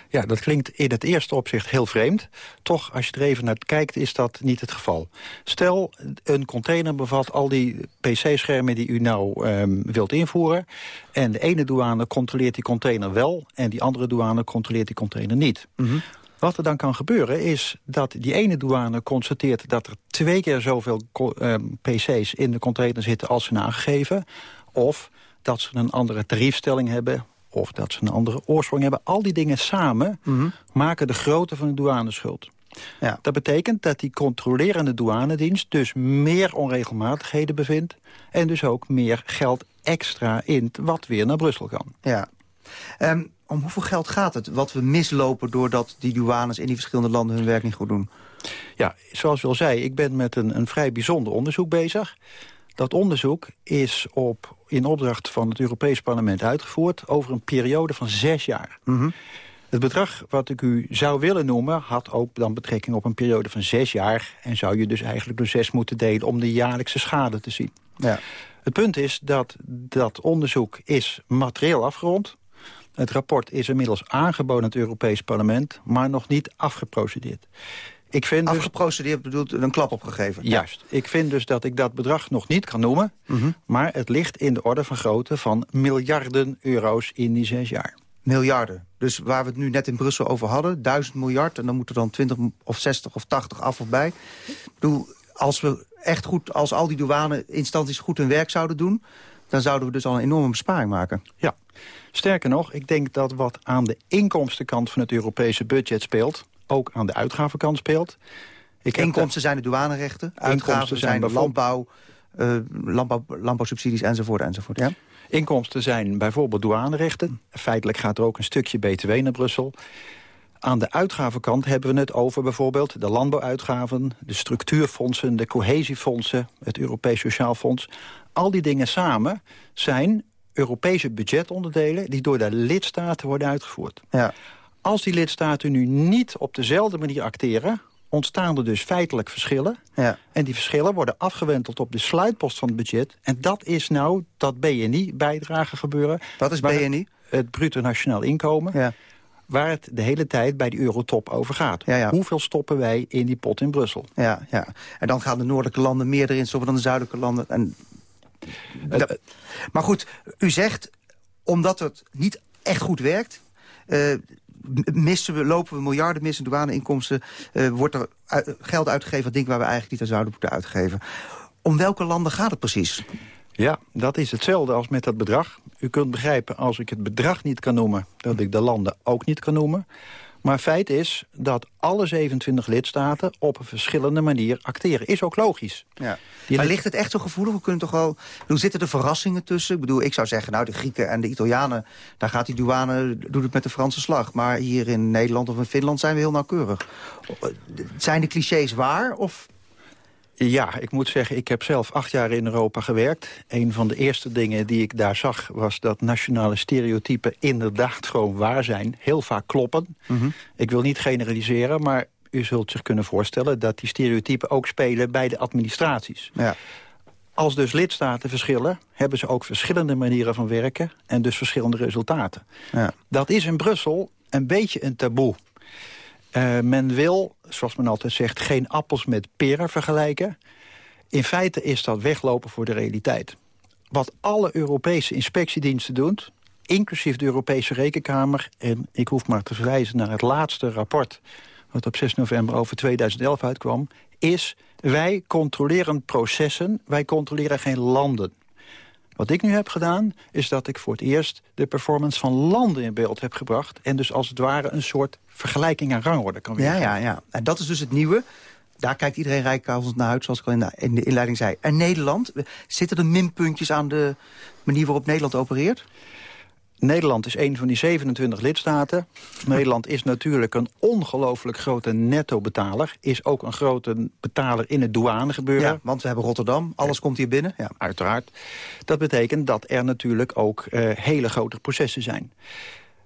Ja, dat klinkt in het eerste opzicht heel vreemd. Toch, als je er even naar kijkt, is dat niet het geval. Stel, een container bevat al die pc-schermen die u nou um, wilt invoeren. En de ene douane controleert die container wel... en die andere douane controleert die container niet. Mm -hmm. Wat er dan kan gebeuren is dat die ene douane constateert... dat er twee keer zoveel um, pc's in de container zitten als ze aangegeven. Of dat ze een andere tariefstelling hebben of dat ze een andere oorsprong hebben. Al die dingen samen mm -hmm. maken de grootte van de douaneschuld. Ja. Dat betekent dat die controlerende douanedienst dus meer onregelmatigheden bevindt... en dus ook meer geld extra in wat weer naar Brussel kan. Ja. Um, om hoeveel geld gaat het wat we mislopen... doordat die douanes in die verschillende landen hun werk niet goed doen? Ja, zoals u al zei, ik ben met een, een vrij bijzonder onderzoek bezig. Dat onderzoek is op, in opdracht van het Europees Parlement uitgevoerd... over een periode van zes jaar. Mm -hmm. Het bedrag wat ik u zou willen noemen... had ook dan betrekking op een periode van zes jaar... en zou je dus eigenlijk door zes moeten delen... om de jaarlijkse schade te zien. Ja. Het punt is dat dat onderzoek is materieel afgerond. Het rapport is inmiddels aangeboden aan het Europees Parlement... maar nog niet afgeprocedeerd. Ik vind dus- Afgeprocedeerd dus, bedoelt een klap opgegeven. Juist. Ik vind dus dat ik dat bedrag nog niet kan noemen. Mm -hmm. Maar het ligt in de orde van grootte van miljarden euro's in die zes jaar. Miljarden. Dus waar we het nu net in Brussel over hadden, duizend miljard... en dan moeten er dan 20 of 60 of 80 af of bij. Ik bedoel, als we echt goed, als al die douane-instanties goed hun werk zouden doen... dan zouden we dus al een enorme besparing maken. Ja. Sterker nog, ik denk dat wat aan de inkomstenkant van het Europese budget speelt ook aan de uitgavenkant speelt. Ik Inkomsten zijn de douanerechten, uitgaven zijn de landbouw, uh, landbouw, landbouwsubsidies enzovoort. enzovoort ja? Inkomsten zijn bijvoorbeeld douanerechten. Feitelijk gaat er ook een stukje btw naar Brussel. Aan de uitgavenkant hebben we het over bijvoorbeeld de landbouwuitgaven... de structuurfondsen, de cohesiefondsen, het Europees Sociaal Fonds. Al die dingen samen zijn Europese budgetonderdelen... die door de lidstaten worden uitgevoerd. Ja. Als die lidstaten nu niet op dezelfde manier acteren ontstaan er dus feitelijk verschillen. Ja. En die verschillen worden afgewenteld op de sluitpost van het budget. En dat is nou dat BNI-bijdrage gebeuren. Wat is BNI? Het bruto nationaal inkomen. Ja. Waar het de hele tijd bij de eurotop over gaat. Ja, Hoeveel stoppen wij in die pot in Brussel? Ja, ja. En dan gaan de noordelijke landen meer erin stoppen dan de zuidelijke landen. En... Uh, maar goed, u zegt, omdat het niet echt goed werkt... Uh, missen we, lopen we miljarden mis in douaneinkomsten... Uh, wordt er geld uitgegeven wat dingen waar we eigenlijk niet aan zouden moeten uitgeven. Om welke landen gaat het precies? Ja, dat is hetzelfde als met dat bedrag. U kunt begrijpen, als ik het bedrag niet kan noemen... dat ik de landen ook niet kan noemen. Maar feit is dat alle 27 lidstaten op een verschillende manier acteren. Is ook logisch. Ja. Maar ligt het echt zo gevoelig? We kunnen toch wel... Hoe zitten er verrassingen tussen? Ik bedoel, ik zou zeggen, nou, de Grieken en de Italianen... daar gaat die douane, doet het met de Franse slag. Maar hier in Nederland of in Finland zijn we heel nauwkeurig. Zijn de clichés waar? Of ja, ik moet zeggen, ik heb zelf acht jaar in Europa gewerkt. Een van de eerste dingen die ik daar zag... was dat nationale stereotypen inderdaad gewoon waar zijn. Heel vaak kloppen. Mhm. Ik wil niet generaliseren, maar u zult zich kunnen voorstellen... dat die stereotypen ook spelen bij de administraties. Ja. Als dus lidstaten verschillen, hebben ze ook verschillende manieren van werken... en dus verschillende resultaten. Ja. Dat is in Brussel een beetje een taboe. Uh, men wil, zoals men altijd zegt, geen appels met peren vergelijken. In feite is dat weglopen voor de realiteit. Wat alle Europese inspectiediensten doen, inclusief de Europese Rekenkamer... en ik hoef maar te verwijzen naar het laatste rapport... wat op 6 november over 2011 uitkwam... is wij controleren processen, wij controleren geen landen. Wat ik nu heb gedaan, is dat ik voor het eerst de performance van landen in beeld heb gebracht. En dus als het ware een soort vergelijking aan rangorde kan Ja, ja, ja. En dat is dus het nieuwe. Daar kijkt iedereen rijkavond naar uit, zoals ik al in de, in de inleiding zei. En Nederland, zitten er minpuntjes aan de manier waarop Nederland opereert? Nederland is een van die 27 lidstaten. Nederland is natuurlijk een ongelooflijk grote netto-betaler. Is ook een grote betaler in het douanegebeuren. Ja, want we hebben Rotterdam, alles komt hier binnen. Ja. Uiteraard. Dat betekent dat er natuurlijk ook uh, hele grote processen zijn.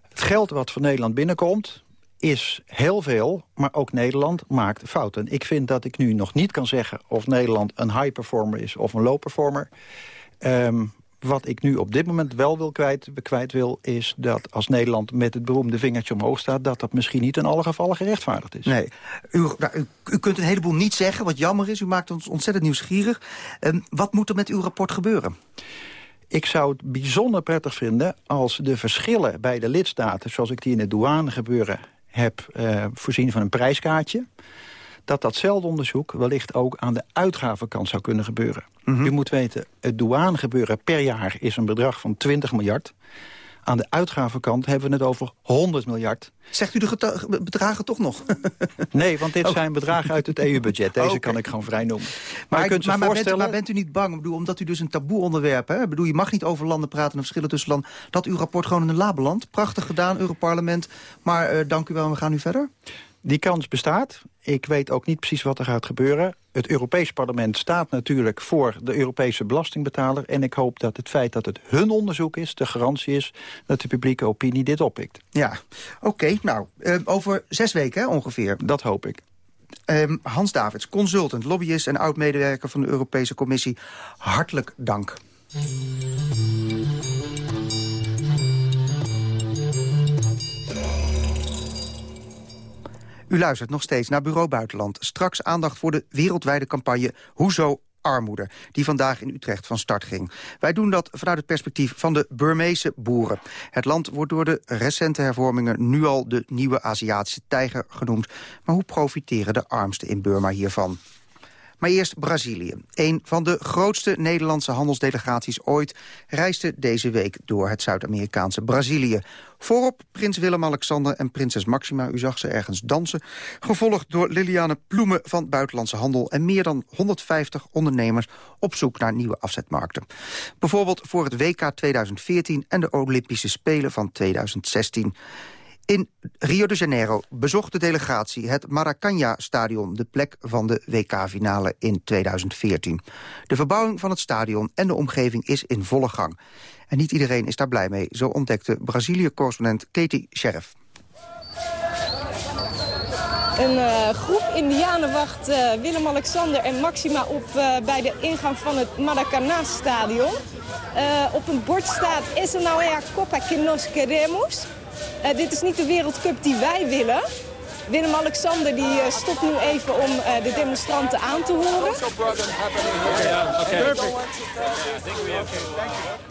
Het geld wat van Nederland binnenkomt is heel veel, maar ook Nederland maakt fouten. Ik vind dat ik nu nog niet kan zeggen of Nederland een high performer is of een low performer. Um, wat ik nu op dit moment wel wil kwijt, kwijt wil... is dat als Nederland met het beroemde vingertje omhoog staat... dat dat misschien niet in alle gevallen gerechtvaardigd is. Nee, u, nou, u, u kunt een heleboel niet zeggen, wat jammer is. U maakt ons ontzettend nieuwsgierig. Um, wat moet er met uw rapport gebeuren? Ik zou het bijzonder prettig vinden als de verschillen bij de lidstaten... zoals ik die in het douanegebeuren heb uh, voorzien van een prijskaartje dat datzelfde onderzoek wellicht ook aan de uitgavenkant zou kunnen gebeuren. Mhm. U moet weten, het douanegebeuren per jaar is een bedrag van 20 miljard. Aan de uitgavenkant hebben we het over 100 miljard. Zegt u de bedragen toch nog? nee, want dit Oh. zijn bedragen uit het EU-budget. Deze Oké. kan ik gewoon vrij noemen. Maar, Maar, u kunt zich maar, maar bent, voorstellen... maar bent u niet bang, bedoel, omdat u dus een taboe onderwerp... Hè? Ik bedoel, je mag niet over landen praten en verschillen tussen landen... dat uw rapport gewoon in een la belandt? Prachtig gedaan, Europarlement. Maar eh, dank u wel, we gaan nu verder. Die kans bestaat. Ik weet ook niet precies wat er gaat gebeuren. Het Europees Parlement staat natuurlijk voor de Europese belastingbetaler. En ik hoop dat het feit dat het hun onderzoek is... de garantie is dat de publieke opinie dit oppikt. Ja, oké. nou, eh, over zes weken hè, ongeveer. Dat hoop ik. Ehm, Hans Davids, consultant, lobbyist en oud-medewerker van de Europese Commissie. Hartelijk dank. U luistert nog steeds naar Bureau Buitenland. Straks aandacht voor de wereldwijde campagne Hoezo armoede, die vandaag in Utrecht van start ging. Wij doen dat vanuit het perspectief van de Burmeese boeren. Het land wordt door de recente hervormingen nu al de nieuwe Aziatische tijger genoemd. Maar hoe profiteren de armsten in Burma hiervan? Maar eerst Brazilië. Een van de grootste Nederlandse handelsdelegaties ooit... reisde deze week door het Zuid-Amerikaanse Brazilië. Voorop prins Willem-Alexander en prinses Maxima. U zag ze ergens dansen. Gevolgd door Liliane Ploemen van Buitenlandse Handel... en meer dan 150 ondernemers op zoek naar nieuwe afzetmarkten. Bijvoorbeeld voor het WK 2014 en de Olympische Spelen van 2016. In Rio de Janeiro bezocht de delegatie het Maracanã-stadion... de plek van de WK-finale in 2014. De verbouwing van het stadion en de omgeving is in volle gang. En niet iedereen is daar blij mee, zo ontdekte Brazilië-correspondent Katie Sheriff. Een eh, groep indianen wacht eh, Willem-Alexander en Maxima op eh, bij de ingang van het Maracanã-stadion. Op een bord staat, ja Copa que queremos? Eh, dit is niet de wereldcup die wij willen. Willem-Alexander die eh, stopt nu even om eh, de demonstranten aan te horen.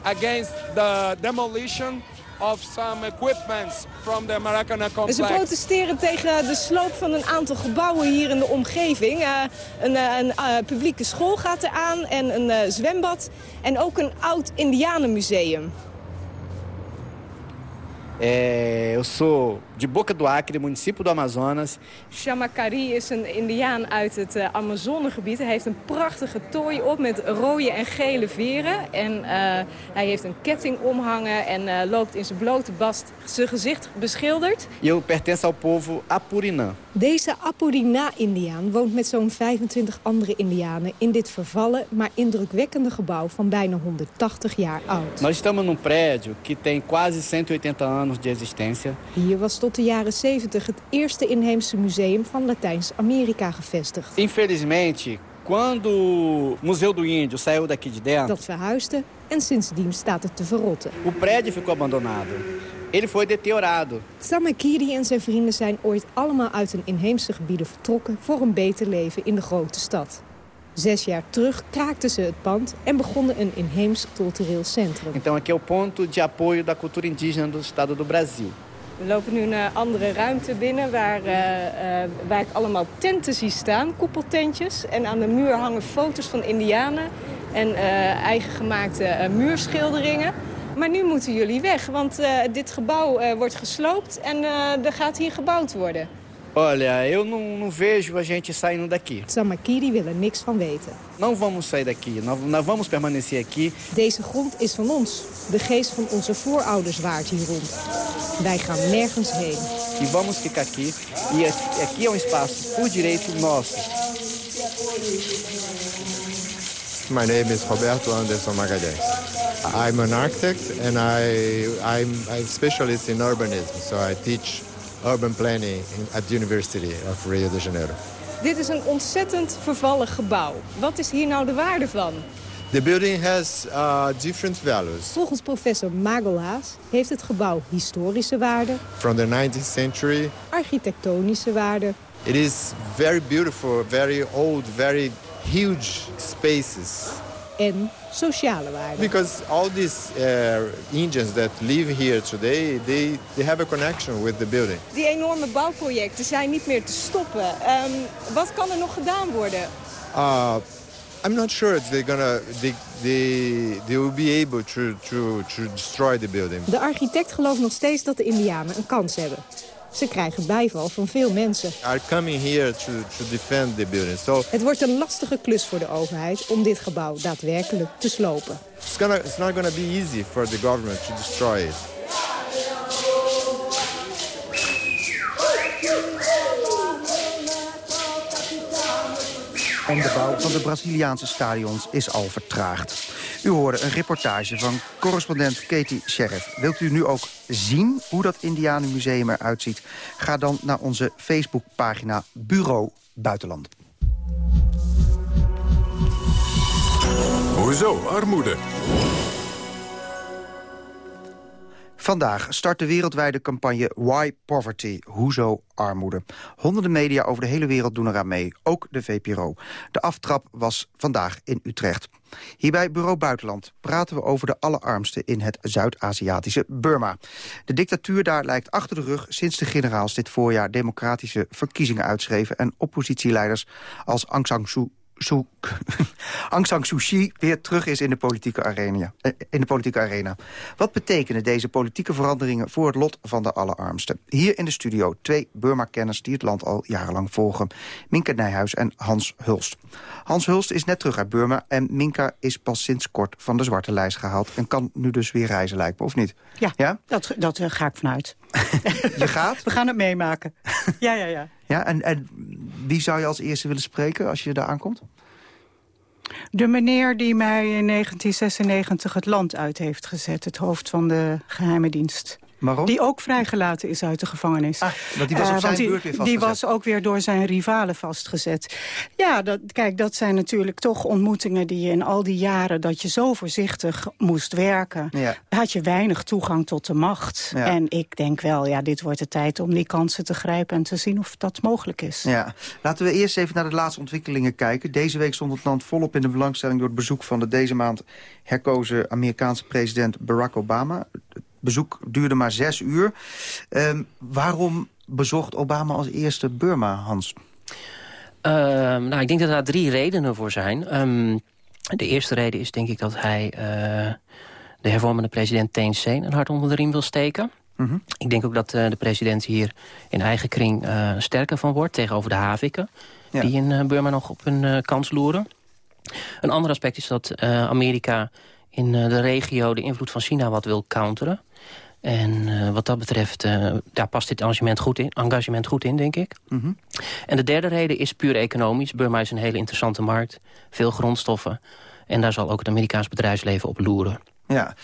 against the demolition of some equipments from the Maracanã Ze complex. protesteren tegen de sloop van een aantal gebouwen hier in de omgeving. Eh, een een eh, publieke school gaat eraan en een eh, zwembad. En ook een oud indianenmuseum. É, eu sou de Boca do Acre, município do Amazonas. Shamakari is een indiaan uit het uh, Amazonegebied. Hij heeft een prachtige tooi op met rode en gele veren. En uh, hij heeft een ketting omhangen en uh, loopt in zijn blote bast zijn gezicht beschilderd. Eu pertenço ao povo Apurinã. Deze Apurina-indiaan woont met zo'n 25 andere indianen in dit vervallen, maar indrukwekkende gebouw van bijna 180 jaar oud. Nós estamos num prédio que tem quase 180 anos de existência. Hier was tot de jaren 70 het eerste inheemse museum van Latijns-Amerika gevestigd. Infelizmente, quando o Museu do Índio saiu daqui de dentro... Dat verhuisde en sindsdien staat het te verrotten. O prédio ficou abandonado. Ele foi deteriorado. Samakiri en zijn vrienden zijn ooit allemaal uit hun inheemse gebieden vertrokken... voor een beter leven in de grote stad. Zes jaar terug kraakten ze het pand en begonnen een inheems cultureel centrum. Então aqui é o ponto de apoio da cultura indígena do estado do Brasil. We lopen nu een andere ruimte binnen waar, uh, uh, waar ik allemaal tenten zie staan, koepeltentjes. En aan de muur hangen foto's van indianen en uh, eigen gemaakte muurschilderingen. Maar nu moeten jullie weg, want dit gebouw wordt gesloopt en er gaat hier gebouwd worden. Olha, eu não, não, vejo a gente saindo daqui. Samakiri wil er niks van weten. Não vamos sair daqui, nós, nós vamos permanecer aqui. Deze grond is van ons. De geest van onze voorouders waart hier rond. Wij gaan nergens heen. E vamos ficar aqui. E aqui é um espaço por direito nosso. My name is Roberto Anderson Magalhães. I'm an architect and I, I'm, I'm specialist in urbanism, so I teach urban planning at the University of Rio de Janeiro. Dit is een ontzettend vervallen gebouw. Wat is hier nou de waarde van? The building has uh, different values. Volgens professor Magolhaas heeft het gebouw historische waarde... From the 19th century. Architectonische waarde. It is very beautiful, very old, very huge spaces. En sociale waarde. Because all these uh, Indians that live here today, they, they have a connection with the building. Die enorme bouwprojecten zijn niet meer te stoppen. Um, wat kan er nog gedaan worden? Uh, I'm not sure they're gonna they, they, they will be able to, to, to destroy the building. De architect gelooft nog steeds dat de Indianen een kans hebben. Ze krijgen bijval van veel mensen. Are coming here to, to defend the building. So het wordt een lastige klus voor de overheid om dit gebouw daadwerkelijk te slopen. It's, gonna, it's not going to be easy for the government to destroy it. En de bouw van de Braziliaanse stadions is al vertraagd. U hoorde een reportage van correspondent Katie Sheriff. Wilt u nu ook zien hoe dat Indianenmuseum eruit ziet? Ga dan naar onze Facebookpagina Bureau Buitenland. Hoezo armoede? Vandaag start de wereldwijde campagne Why Poverty? Hoezo armoede? Honderden media over de hele wereld doen eraan mee, ook de VPRO. De aftrap was vandaag in Utrecht. Hier bij Bureau Buitenland praten we over de allerarmsten in het Zuid-Aziatische Burma. De dictatuur daar lijkt achter de rug sinds de generaals dit voorjaar democratische verkiezingen uitschreven en oppositieleiders als Aung San Suu Suu, Aung San Suu Kyi weer terug is in de, politieke arena, eh, in de politieke arena. Wat betekenen deze politieke veranderingen voor het lot van de allerarmsten? Hier in de studio twee Burma-kenners die het land al jarenlang volgen. Minka Nijhuis en Hans Hulst. Hans Hulst is net terug uit Burma en Minka is pas sinds kort van de zwarte lijst gehaald... en kan nu dus weer reizen, lijkt me, of niet? Ja, ja? dat, dat uh, ga ik vanuit. Je gaat? We gaan het meemaken. ja, ja, ja. Ja, en, en wie zou je als eerste willen spreken als je daar aankomt? De meneer die mij in 1996 het land uit heeft gezet. Het hoofd van de geheime dienst. Waarom? Die ook vrijgelaten is uit de gevangenis. Ah, want die was op zijn beurt weer vastgezet. Die was ook weer door zijn rivalen vastgezet. Ja, dat, kijk, dat zijn natuurlijk toch ontmoetingen die je in al die jaren... dat je zo voorzichtig moest werken... Ja. had je weinig toegang tot de macht. Ja. En ik denk wel, ja, dit wordt de tijd om die kansen te grijpen... en te zien of dat mogelijk is. Ja. Laten we eerst even naar de laatste ontwikkelingen kijken. Deze week stond het land volop in de belangstelling... door het bezoek van de deze maand herkozen Amerikaanse president Barack Obama bezoek duurde maar zes uur. Um, waarom bezocht Obama als eerste Burma, Hans? Uh, nou, ik denk dat daar drie redenen voor zijn. Um, de eerste reden is denk ik dat hij uh, de hervormende president Thein Sein een hart onder de riem wil steken. Mhm. Ik denk ook dat eh, de president hier in eigen kring eh, sterker van wordt... tegenover de haviken, die in eh, Burma nog op eh, kans loeren. Een ander aspect is dat eh, Amerika in eh, de regio... de invloed van China wat wil counteren. En eh, wat dat betreft, eh, daar past dit engagement goed, in, engagement goed in, denk ik. Mhm. En de derde reden is puur economisch. Burma is een hele interessante markt, veel grondstoffen. En daar zal ook het Amerikaans bedrijfsleven op loeren. Ja,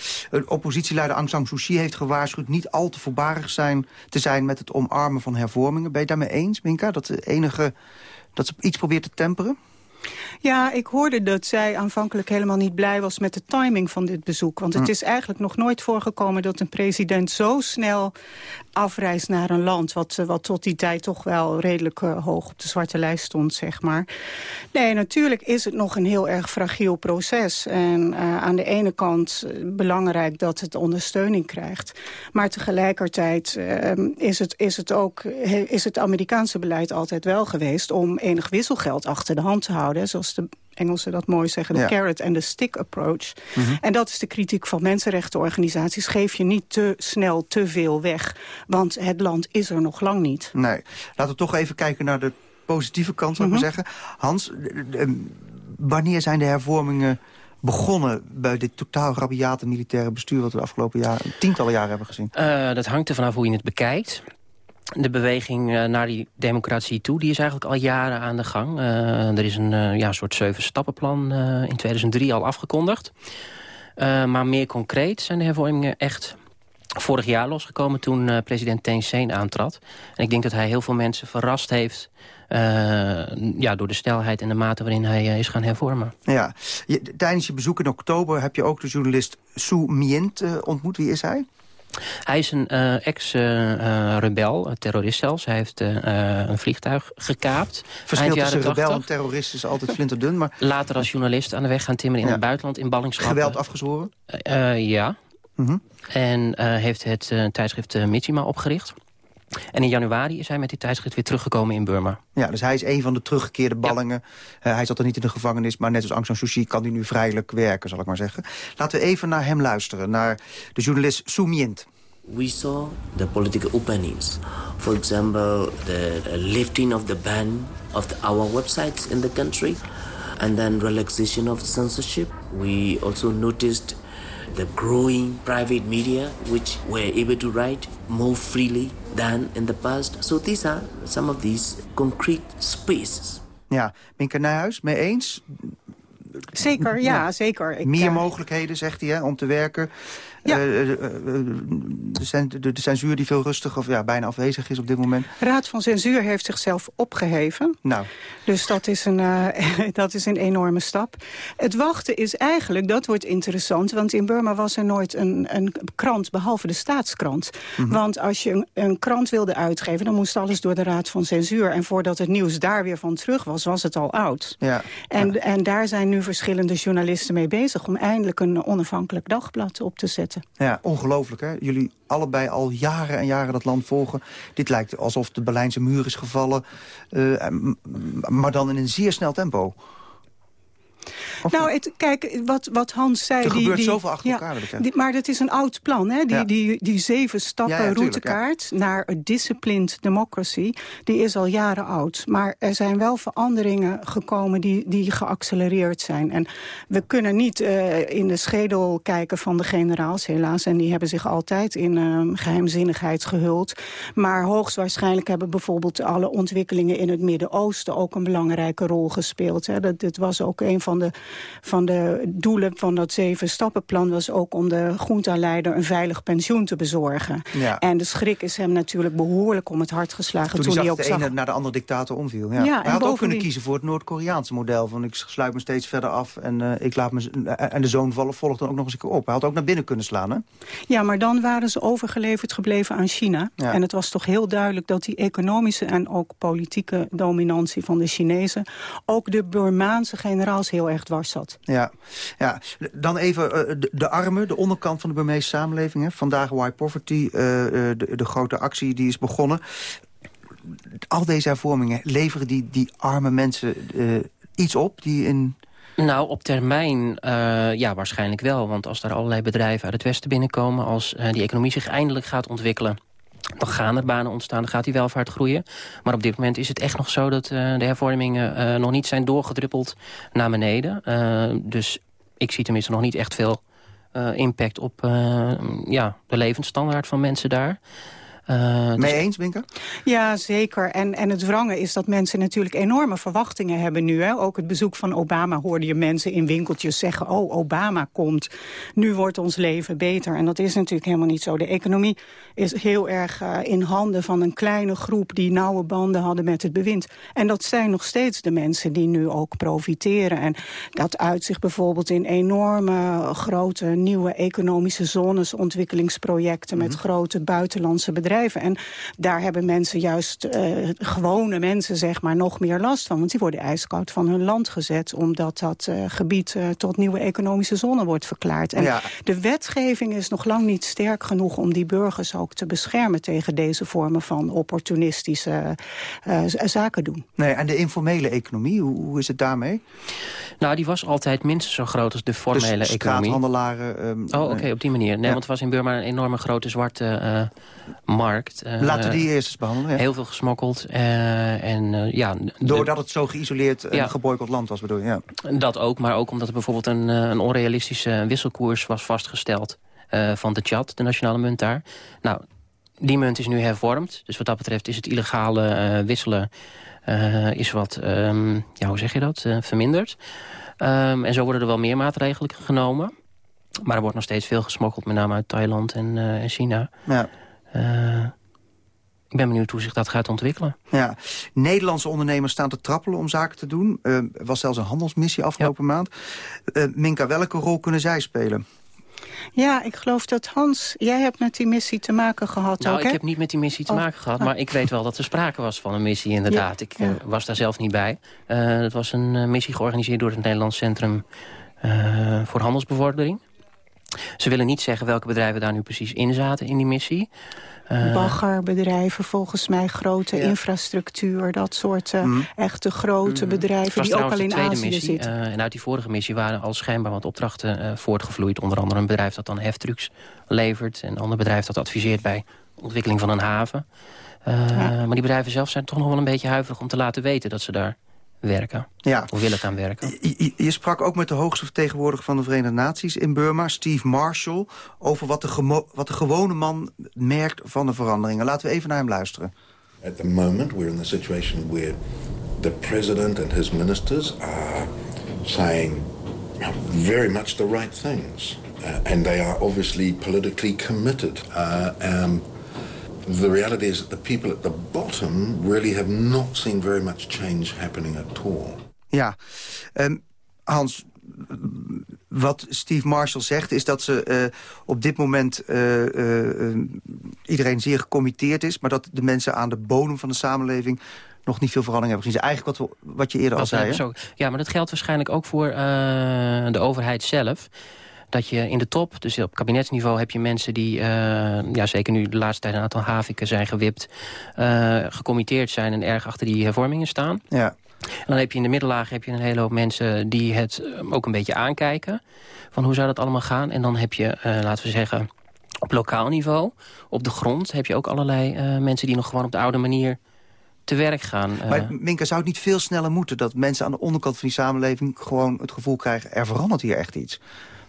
oppositieleider Aung San Suu Kyi heeft gewaarschuwd... niet al te voorbarig zijn, te zijn met het omarmen van hervormingen. Ben je daarmee eens, Minka? Dat, de enige, dat ze iets probeert te temperen? Ja, ik hoorde dat zij aanvankelijk helemaal niet blij was met de timing van dit bezoek. Want het Hm. is eigenlijk nog nooit voorgekomen dat een president zo snel afreist naar een land... wat, eh, wat tot die tijd toch wel redelijk eh, hoog op de zwarte lijst stond, zeg maar. Nee, natuurlijk is het nog een heel erg fragiel proces. En eh, aan de ene kant belangrijk dat het ondersteuning krijgt. Maar tegelijkertijd eh, is, het, is het ook is het Amerikaanse beleid altijd wel geweest... om enig wisselgeld achter de hand te houden. Zoals de Engelsen dat mooi zeggen, de Ja. carrot and the stick approach. Mhm. En dat is de kritiek van mensenrechtenorganisaties. Geef je niet te snel te veel weg, want het land is er nog lang niet. Nee. Laten we toch even kijken naar de positieve kant, zou ik Mhm. maar zeggen. Hans, eh, eh, wanneer zijn de hervormingen begonnen... bij dit totaal rabiate militaire bestuur... wat we de afgelopen jaren, tientallen jaren hebben gezien? Eh, dat hangt er vanaf hoe je het bekijkt. De beweging eh, naar die democratie toe, die is eigenlijk al jaren aan de gang. Eh, er is een eh, ja, soort zeven-stappenplan in 2003 al afgekondigd. Maar meer concreet zijn de hervormingen echt vorig jaar losgekomen... toen eh, president Thein Sein aantrad. En ik denk dat hij heel veel mensen verrast heeft... ja, door de snelheid en de mate waarin hij is gaan hervormen. Ja. Tijdens je bezoek in oktober heb je ook de journalist Sue Mient ontmoet. Wie is hij? Hij is een eh, ex-rebel, terrorist zelfs. Hij heeft eh, eh, een vliegtuig gekaapt. Verschil tussen rebel en 80. terrorist is altijd flinterdun. Maar Later als journalist aan de weg gaan timmeren in Ja. het buitenland, in ballingschap. geweld afgezworen? ja. Mhm. En eh, heeft het eh, tijdschrift uh, Mitsima opgericht. En in januari is hij met die tijdschrift weer teruggekomen in Burma. Ja, dus hij is een van de teruggekeerde ballingen. Eh, hij zat er niet in de gevangenis, maar net als Aung San Suu Kyi... kan hij nu vrijelijk werken, zal ik maar zeggen. Laten we even naar hem luisteren, naar de journalist Sue Mient. We saw the political openings. For example, the lifting of the ban of the, our websites in the country, and then relaxation of censorship. We also noticed the growing private media, which were able to write more freely than in the past. So these are some of these concrete spaces. Ja, Minke Nijhuis, mee eens? Zeker, ja, zeker. Ik, Meer eh, mogelijkheden, zegt hij, hè, om te werken. Eh, eh, eh, de, de, de censuur die veel rustiger, of ja, bijna afwezig is op dit moment. Raad van Censuur heeft zichzelf opgeheven. Nou, Dus dat is, een, dat is een enorme stap. Het wachten is eigenlijk, dat wordt interessant... want in Burma was er nooit een, een krant, behalve de staatskrant. Mhm. Want als je een, een krant wilde uitgeven... dan moest alles door de Raad van Censuur. En voordat het nieuws daar weer van terug was, was het al oud. ja. En, en daar zijn nu verschillende journalisten mee bezig... om eindelijk een onafhankelijk dagblad op te zetten. Ja, ongelooflijk hè. Jullie allebei al jaren en jaren dat land volgen. Dit lijkt alsof de Berlijnse muur is gevallen. eh, maar dan in een zeer snel tempo. Nou, het, kijk, wat, wat Hans zei... Er die, gebeurt die, zoveel achter ja, elkaar, die- maar dat is een oud plan, hè? Die, Ja. die, die zeven stappen Ja, ja, tuurlijk, routekaart naar a disciplined democracy... die is al jaren oud. Maar er zijn wel veranderingen gekomen die, die geaccelereerd zijn. En we kunnen niet eh, in de schedel kijken van de generaals, helaas. En die hebben zich altijd in eh, geheimzinnigheid gehuld. Maar hoogstwaarschijnlijk hebben bijvoorbeeld alle ontwikkelingen in het Midden-Oosten... ook een belangrijke rol gespeeld. Hè. Dat, dit was ook een van de, van de doelen van dat zeven-stappenplan... was ook om de junta-leider een veilig pensioen te bezorgen. Ja. En de schrik is hem natuurlijk behoorlijk om het hart geslagen... Toen, toen, hij zag ook de ene naar de andere dictator omviel. Ja. Ja, hij had ook kunnen kiezen voor het Noord-Koreaanse model. Van ik sluit me steeds verder af en, eh, ik laat me, z- en de zoon vallen, volgt dan ook nog eens een keer op. Hij had ook naar binnen kunnen slaan, hè? Ja, maar dan waren ze overgeleverd gebleven aan China. Ja. En het was toch heel duidelijk dat die economische en ook politieke dominantie van de Chinezen... ook de Burmaanse generaals heel erg dwars zat. Ja, ja. dan even eh, de, de armen, de onderkant van de Burmeese samenleving. Hè. Vandaag White Poverty, eh, eh, de, de grote actie die is begonnen. Al deze hervormingen, leveren die, die arme mensen eh, iets op... die in Nou, op termijn uh, ja, waarschijnlijk wel. Want als er allerlei bedrijven uit het westen binnenkomen... als uh, die economie zich eindelijk gaat ontwikkelen... dan gaan er banen ontstaan, dan gaat die welvaart groeien. Maar op dit moment is het echt nog zo dat uh, de hervormingen... nog niet zijn doorgedruppeld naar beneden. dus ik zie tenminste nog niet echt veel impact op ja, de levensstandaard van mensen daar. Uh, Mee eens, Winker? Ja, zeker. En, en het wrange is dat mensen natuurlijk enorme verwachtingen hebben nu. Hè. Ook het bezoek van Obama hoorde je mensen in winkeltjes zeggen... oh, Obama komt, nu wordt ons leven beter. En dat is natuurlijk helemaal niet zo. De economie is heel erg uh, in handen van een kleine groep... die nauwe banden hadden met het bewind. En dat zijn nog steeds de mensen die nu ook profiteren. En dat uit zich bijvoorbeeld in enorme, grote, nieuwe economische zones... ontwikkelingsprojecten met mhm. grote buitenlandse bedrijven en daar hebben mensen juist, uh, gewone mensen zeg maar, nog meer last van. Want die worden ijskoud van hun land gezet... omdat dat uh, gebied uh, tot nieuwe economische zone wordt verklaard. En ja. de wetgeving is nog lang niet sterk genoeg... om die burgers ook te beschermen tegen deze vormen van opportunistische zaken doen. Nee, en de informele economie, hoe, hoe, is het daarmee? Nou, die was altijd minstens zo groot als de formele dus economie. straathandelaren... Um, oh, oké, op die manier. Nee, ja. want het was in Burma een enorme grote zwarte markt. Uh, Laten we die eerst eens behandelen. Heel veel gesmokkeld. Uh, en, uh, ja, Doordat het zo geïsoleerd en ja. geboycott land was, bedoel je? Ja. Dat ook, maar ook omdat er bijvoorbeeld een, een onrealistische wisselkoers was vastgesteld... van de Chad, de nationale munt daar. Nou, die munt is nu hervormd. Dus wat dat betreft is het illegale wisselen... is wat, um, ja, hoe zeg je dat, verminderd. Um, en zo worden er wel meer maatregelen genomen. Maar er wordt nog steeds veel gesmokkeld, met name uit Thailand en, en China. Ja. Uh, ik ben benieuwd hoe zich dat gaat ontwikkelen. Ja. Nederlandse ondernemers staan te trappelen om zaken te doen. Uh, er was zelfs een handelsmissie afgelopen ja. maand. Uh, Minka, welke rol kunnen zij spelen? Ja, ik geloof dat Hans, jij hebt met die missie te maken gehad nou, ook, ik heb niet met die missie te oh. maken gehad, maar ik weet wel dat er sprake was van een missie inderdaad. Ja. Ik ja. was daar zelf niet bij. het was een missie georganiseerd door het Nederlands Centrum voor Handelsbevordering. Ze willen niet zeggen welke bedrijven daar nu precies in zaten in die missie. Uh, Baggerbedrijven, volgens mij grote ja. infrastructuur, dat soort uh, mm. echte grote mm. bedrijven die ook al in Azië missie, zitten. Uh, en uit die vorige missie waren al schijnbaar wat opdrachten voortgevloeid. Onder andere een bedrijf dat dan heftrucks levert. En een ander bedrijf dat adviseert bij ontwikkeling van een haven. Ja. Maar die bedrijven zelf zijn toch nog wel een beetje huiverig om te laten weten dat ze daar werken. Ja. Of willen gaan werken. Je, je, sprak ook met de hoogste vertegenwoordiger van de Verenigde Naties in Burma, Steve Marshall, over wat de, wat de gewone man merkt van de veranderingen. Laten we even naar hem luisteren. At the moment we're in the situation where the president and his ministers are saying very much the right things. Uh, and they are obviously politically committed. Uh, um, the reality is that the people at the bottom really have not seen very much change happening at all. Ja, um, Hans, wat Steve Marshall zegt is dat ze uh, op dit moment uh, uh, iedereen zeer gecommitteerd is... maar dat de mensen aan de bodem van de samenleving nog niet veel verandering hebben gezien. Eigenlijk wat, wat je eerder dat al zei. Ja, maar dat geldt waarschijnlijk ook voor de overheid zelf dat je in de top, dus op kabinetsniveau... heb je mensen die, uh, ja, zeker nu de laatste tijd... een aantal haviken zijn gewipt, uh, gecommitteerd zijn... en erg achter die hervormingen staan. Ja. En dan heb je in de middellaag heb je een hele hoop mensen... die het eh, ook een beetje aankijken. Van hoe zou dat allemaal gaan? En dan heb je, uh, laten we zeggen, op lokaal niveau... op de grond heb je ook allerlei uh, mensen... die nog gewoon op de oude manier te werk gaan. Maar Minka, zou het niet veel sneller moeten... dat mensen aan de onderkant van die samenleving gewoon het gevoel krijgen... er verandert hier echt iets?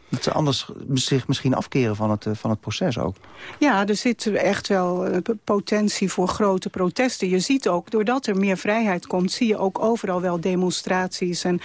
Dat ze anders zich misschien afkeren van het, eh, van het proces ook. Ja, er zit echt wel eh, potentie voor grote protesten. Je ziet ook, doordat er meer vrijheid komt... zie je ook overal wel demonstraties en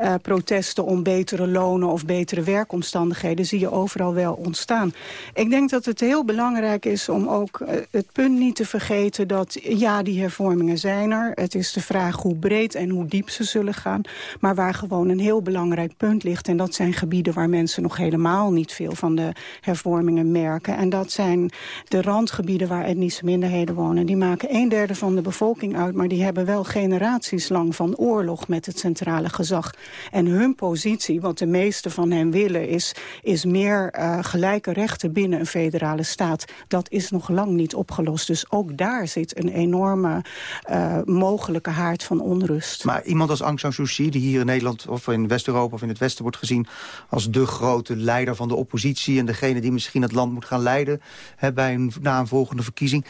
uh, protesten... om betere lonen of betere werkomstandigheden... zie je overal wel ontstaan. Ik denk dat het heel belangrijk is om ook het punt niet te vergeten... dat ja, die hervormingen zijn er. Het is de vraag hoe breed en hoe diep ze zullen gaan. Maar waar gewoon een heel belangrijk punt ligt... en dat zijn gebieden waar mensen nog helemaal niet veel van de hervormingen merken. En dat zijn de randgebieden waar etnische minderheden wonen. Die maken een derde van de bevolking uit, maar die hebben wel generaties lang van oorlog met het centrale gezag. En hun positie, wat de meeste van hen willen, is, is meer uh, gelijke rechten binnen een federale staat. Dat is nog lang niet opgelost. Dus ook daar zit een enorme uh, mogelijke haard van onrust. Maar iemand als Aung San Suu Kyi, die hier in Nederland of in West-Europa of in het Westen wordt gezien als de grote leider van de oppositie en degene die misschien het land moet gaan leiden hè, bij een, na een volgende verkiezing.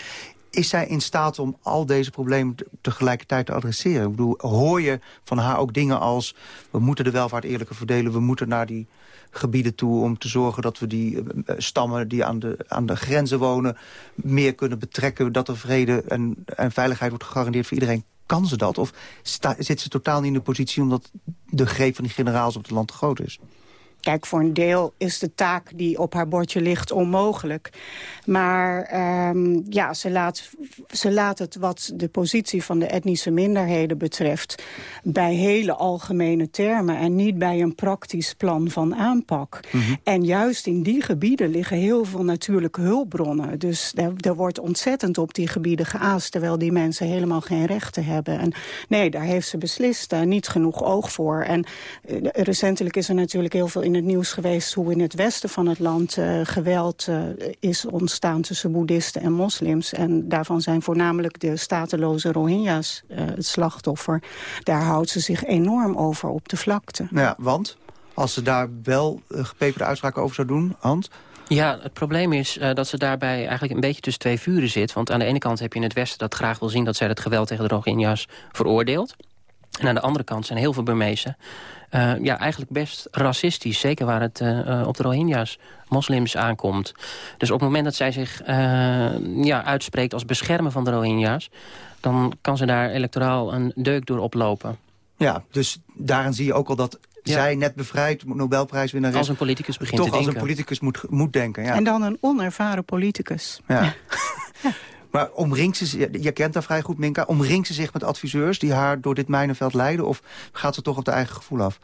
Is zij in staat om al deze problemen tegelijkertijd te adresseren? Ik bedoel, hoor je van haar ook dingen als... we moeten de welvaart eerlijker verdelen, we moeten naar die gebieden toe... om te zorgen dat we die uh, stammen die aan de, aan de grenzen wonen... meer kunnen betrekken, dat er vrede en, en veiligheid wordt gegarandeerd voor iedereen. Kan ze dat? Of zit ze totaal niet in de positie omdat de greep van die generaals op het land te groot is? Kijk, voor een deel is de taak die op haar bordje ligt onmogelijk. Maar um, ja, ze laat, ze laat het wat de positie van de etnische minderheden betreft... bij hele algemene termen en niet bij een praktisch plan van aanpak. Mm -hmm. En juist in die gebieden liggen heel veel natuurlijke hulpbronnen. Dus er, er wordt ontzettend op die gebieden geaast... terwijl die mensen helemaal geen rechten hebben. En nee, daar heeft ze beslist uh, niet genoeg oog voor. En uh, recentelijk is er natuurlijk heel veel in het nieuws geweest... hoe in het westen van het land uh, geweld uh, is ontstaan tussen boeddhisten en moslims. En daarvan zijn voornamelijk de stateloze Rohingya's uh, het slachtoffer. Daar houdt ze zich enorm over op de vlakte. Ja, want als ze daar wel gepeperde uitspraken over zou doen, Hans... Ja, het probleem is uh, dat ze daarbij eigenlijk een beetje tussen twee vuren zit. Want aan de ene kant heb je in het Westen dat graag wil zien... dat zij het geweld tegen de Rohingya's veroordeelt. En aan de andere kant zijn heel veel Burmezen uh, ja, eigenlijk best racistisch. Zeker waar het uh, op de Rohingya's, moslims, aankomt. Dus op het moment dat zij zich uh, ja, uitspreekt als beschermer van de Rohingya's... dan kan ze daar electoraal een deuk door oplopen. Ja, dus daarin zie je ook al dat ja. zij net bevrijd, Nobelprijswinnaar Als een politicus begint toch te denken. als een politicus moet, moet denken. Ja. En dan een onervaren politicus. Ja. ja. Maar omringt ze, je kent haar vrij goed, Minka, omringt ze zich met adviseurs die haar door dit mijnenveld leiden? Of gaat ze toch op de eigen gevoel af?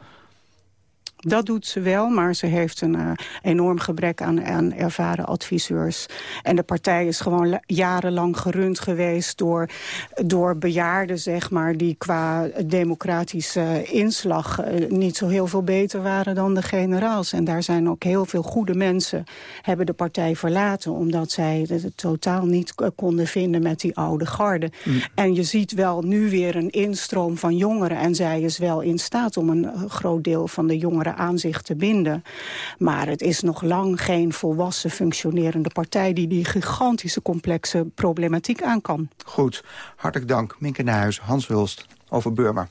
Dat doet ze wel, maar ze heeft een uh, enorm gebrek aan, aan, ervaren adviseurs. En de partij is gewoon jarenlang gerund geweest door, door bejaarden, zeg maar... die qua democratische inslag uh, niet zo heel veel beter waren dan de generaals. En daar zijn ook heel veel goede mensen hebben de partij verlaten... omdat zij het totaal niet konden vinden met die oude garde. Mm. En je ziet wel nu weer een instroom van jongeren... en zij is wel in staat om een groot deel van de jongeren aan zich te binden. Maar het is nog lang geen volwassen functionerende partij... die die gigantische complexe problematiek aan kan. Goed, hartelijk dank. Minke Nijhuis, Hans Hulst over Burma.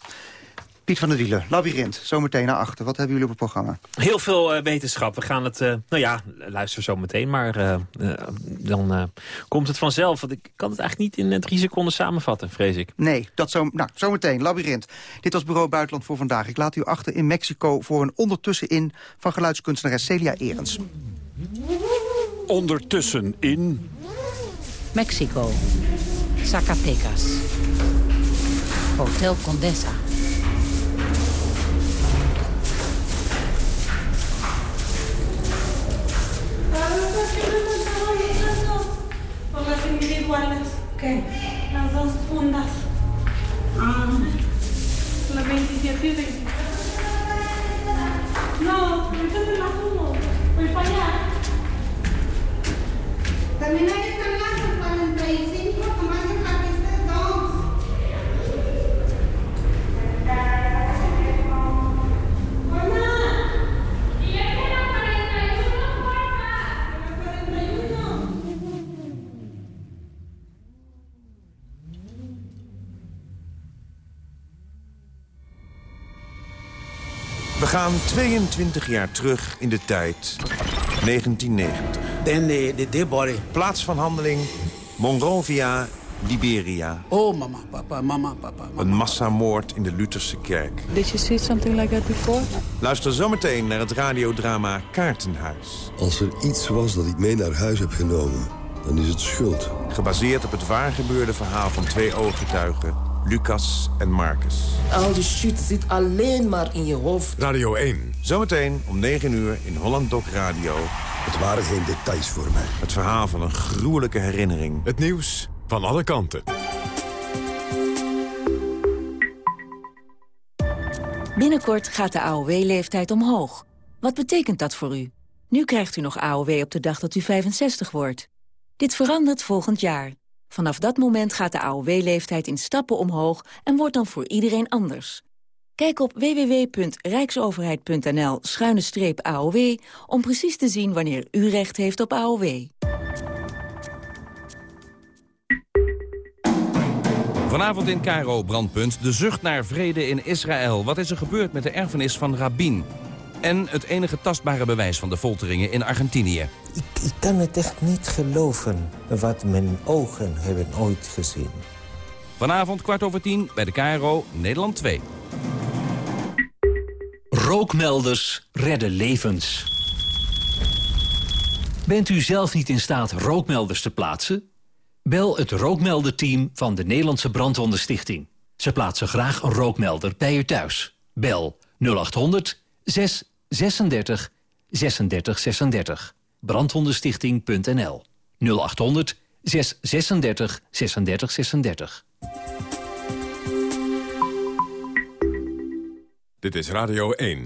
Piet van der Wielen, Labyrinth, zometeen naar achter. Wat hebben jullie op het programma? Heel veel uh, wetenschap. We gaan het, uh, nou ja, luister zo meteen. Maar uh, dan komt het vanzelf. Want ik kan het eigenlijk niet in drie seconden samenvatten, vrees ik. Nee, dat zo, nou, zometeen. Labyrinth. Dit was Bureau Buitenland voor vandaag. Ik laat u achter in Mexico voor een ondertussen in... van geluidskunstenares Celia Erens. Ondertussen in... Mexico. Zacatecas. Hotel Condesa. Por las individuales. ¿Qué? Las dos fundas. Ah. La 27 y 28. No, ahorita me las subo. Voy para allá. También hay están las 45, tomás de paquetes dos. Gaan 22 jaar terug in de tijd. 1990. Then the, the dead body. Plaats van handeling Monrovia, Liberia. Oh, mama, papa, mama, papa. Mama. Een massamoord in de Lutherse kerk. Did you see something like that before? Luister zometeen naar het radiodrama Kaartenhuis. Als er iets was dat ik mee naar huis heb genomen, dan is het schuld. Gebaseerd op het waargebeurde verhaal van twee ooggetuigen Lucas en Marcus. Al die shit zit alleen maar in je hoofd. Radio 1. Zometeen om 9 uur in Holland Doc Radio. Het waren geen details voor mij. Het verhaal van een gruwelijke herinnering. Het nieuws van alle kanten. Binnenkort gaat de AOW-leeftijd omhoog. Wat betekent dat voor u? Nu krijgt u nog AOW op de dag dat u 65 wordt. Dit verandert volgend jaar. Vanaf dat moment gaat de AOW-leeftijd in stappen omhoog en wordt dan voor iedereen anders. Kijk op www.rijksoverheid.nl-aow om precies te zien wanneer u recht heeft op AOW. Vanavond in Cairo brandpunt de zucht naar vrede in Israël. Wat is er gebeurd met de erfenis van Rabin? En het enige tastbare bewijs van de folteringen in Argentinië. Ik, ik kan het echt niet geloven wat mijn ogen hebben ooit gezien. Vanavond kwart over tien bij de Cairo, Nederland 2. Rookmelders redden levens. Bent u zelf niet in staat rookmelders te plaatsen? Bel het rookmelderteam van de Nederlandse Brandwondenstichting. Ze plaatsen graag een rookmelder bij u thuis. Bel 0800 636 36 36. Brandwondenstichting.nl 0800 636 36 36. Dit is Radio 1.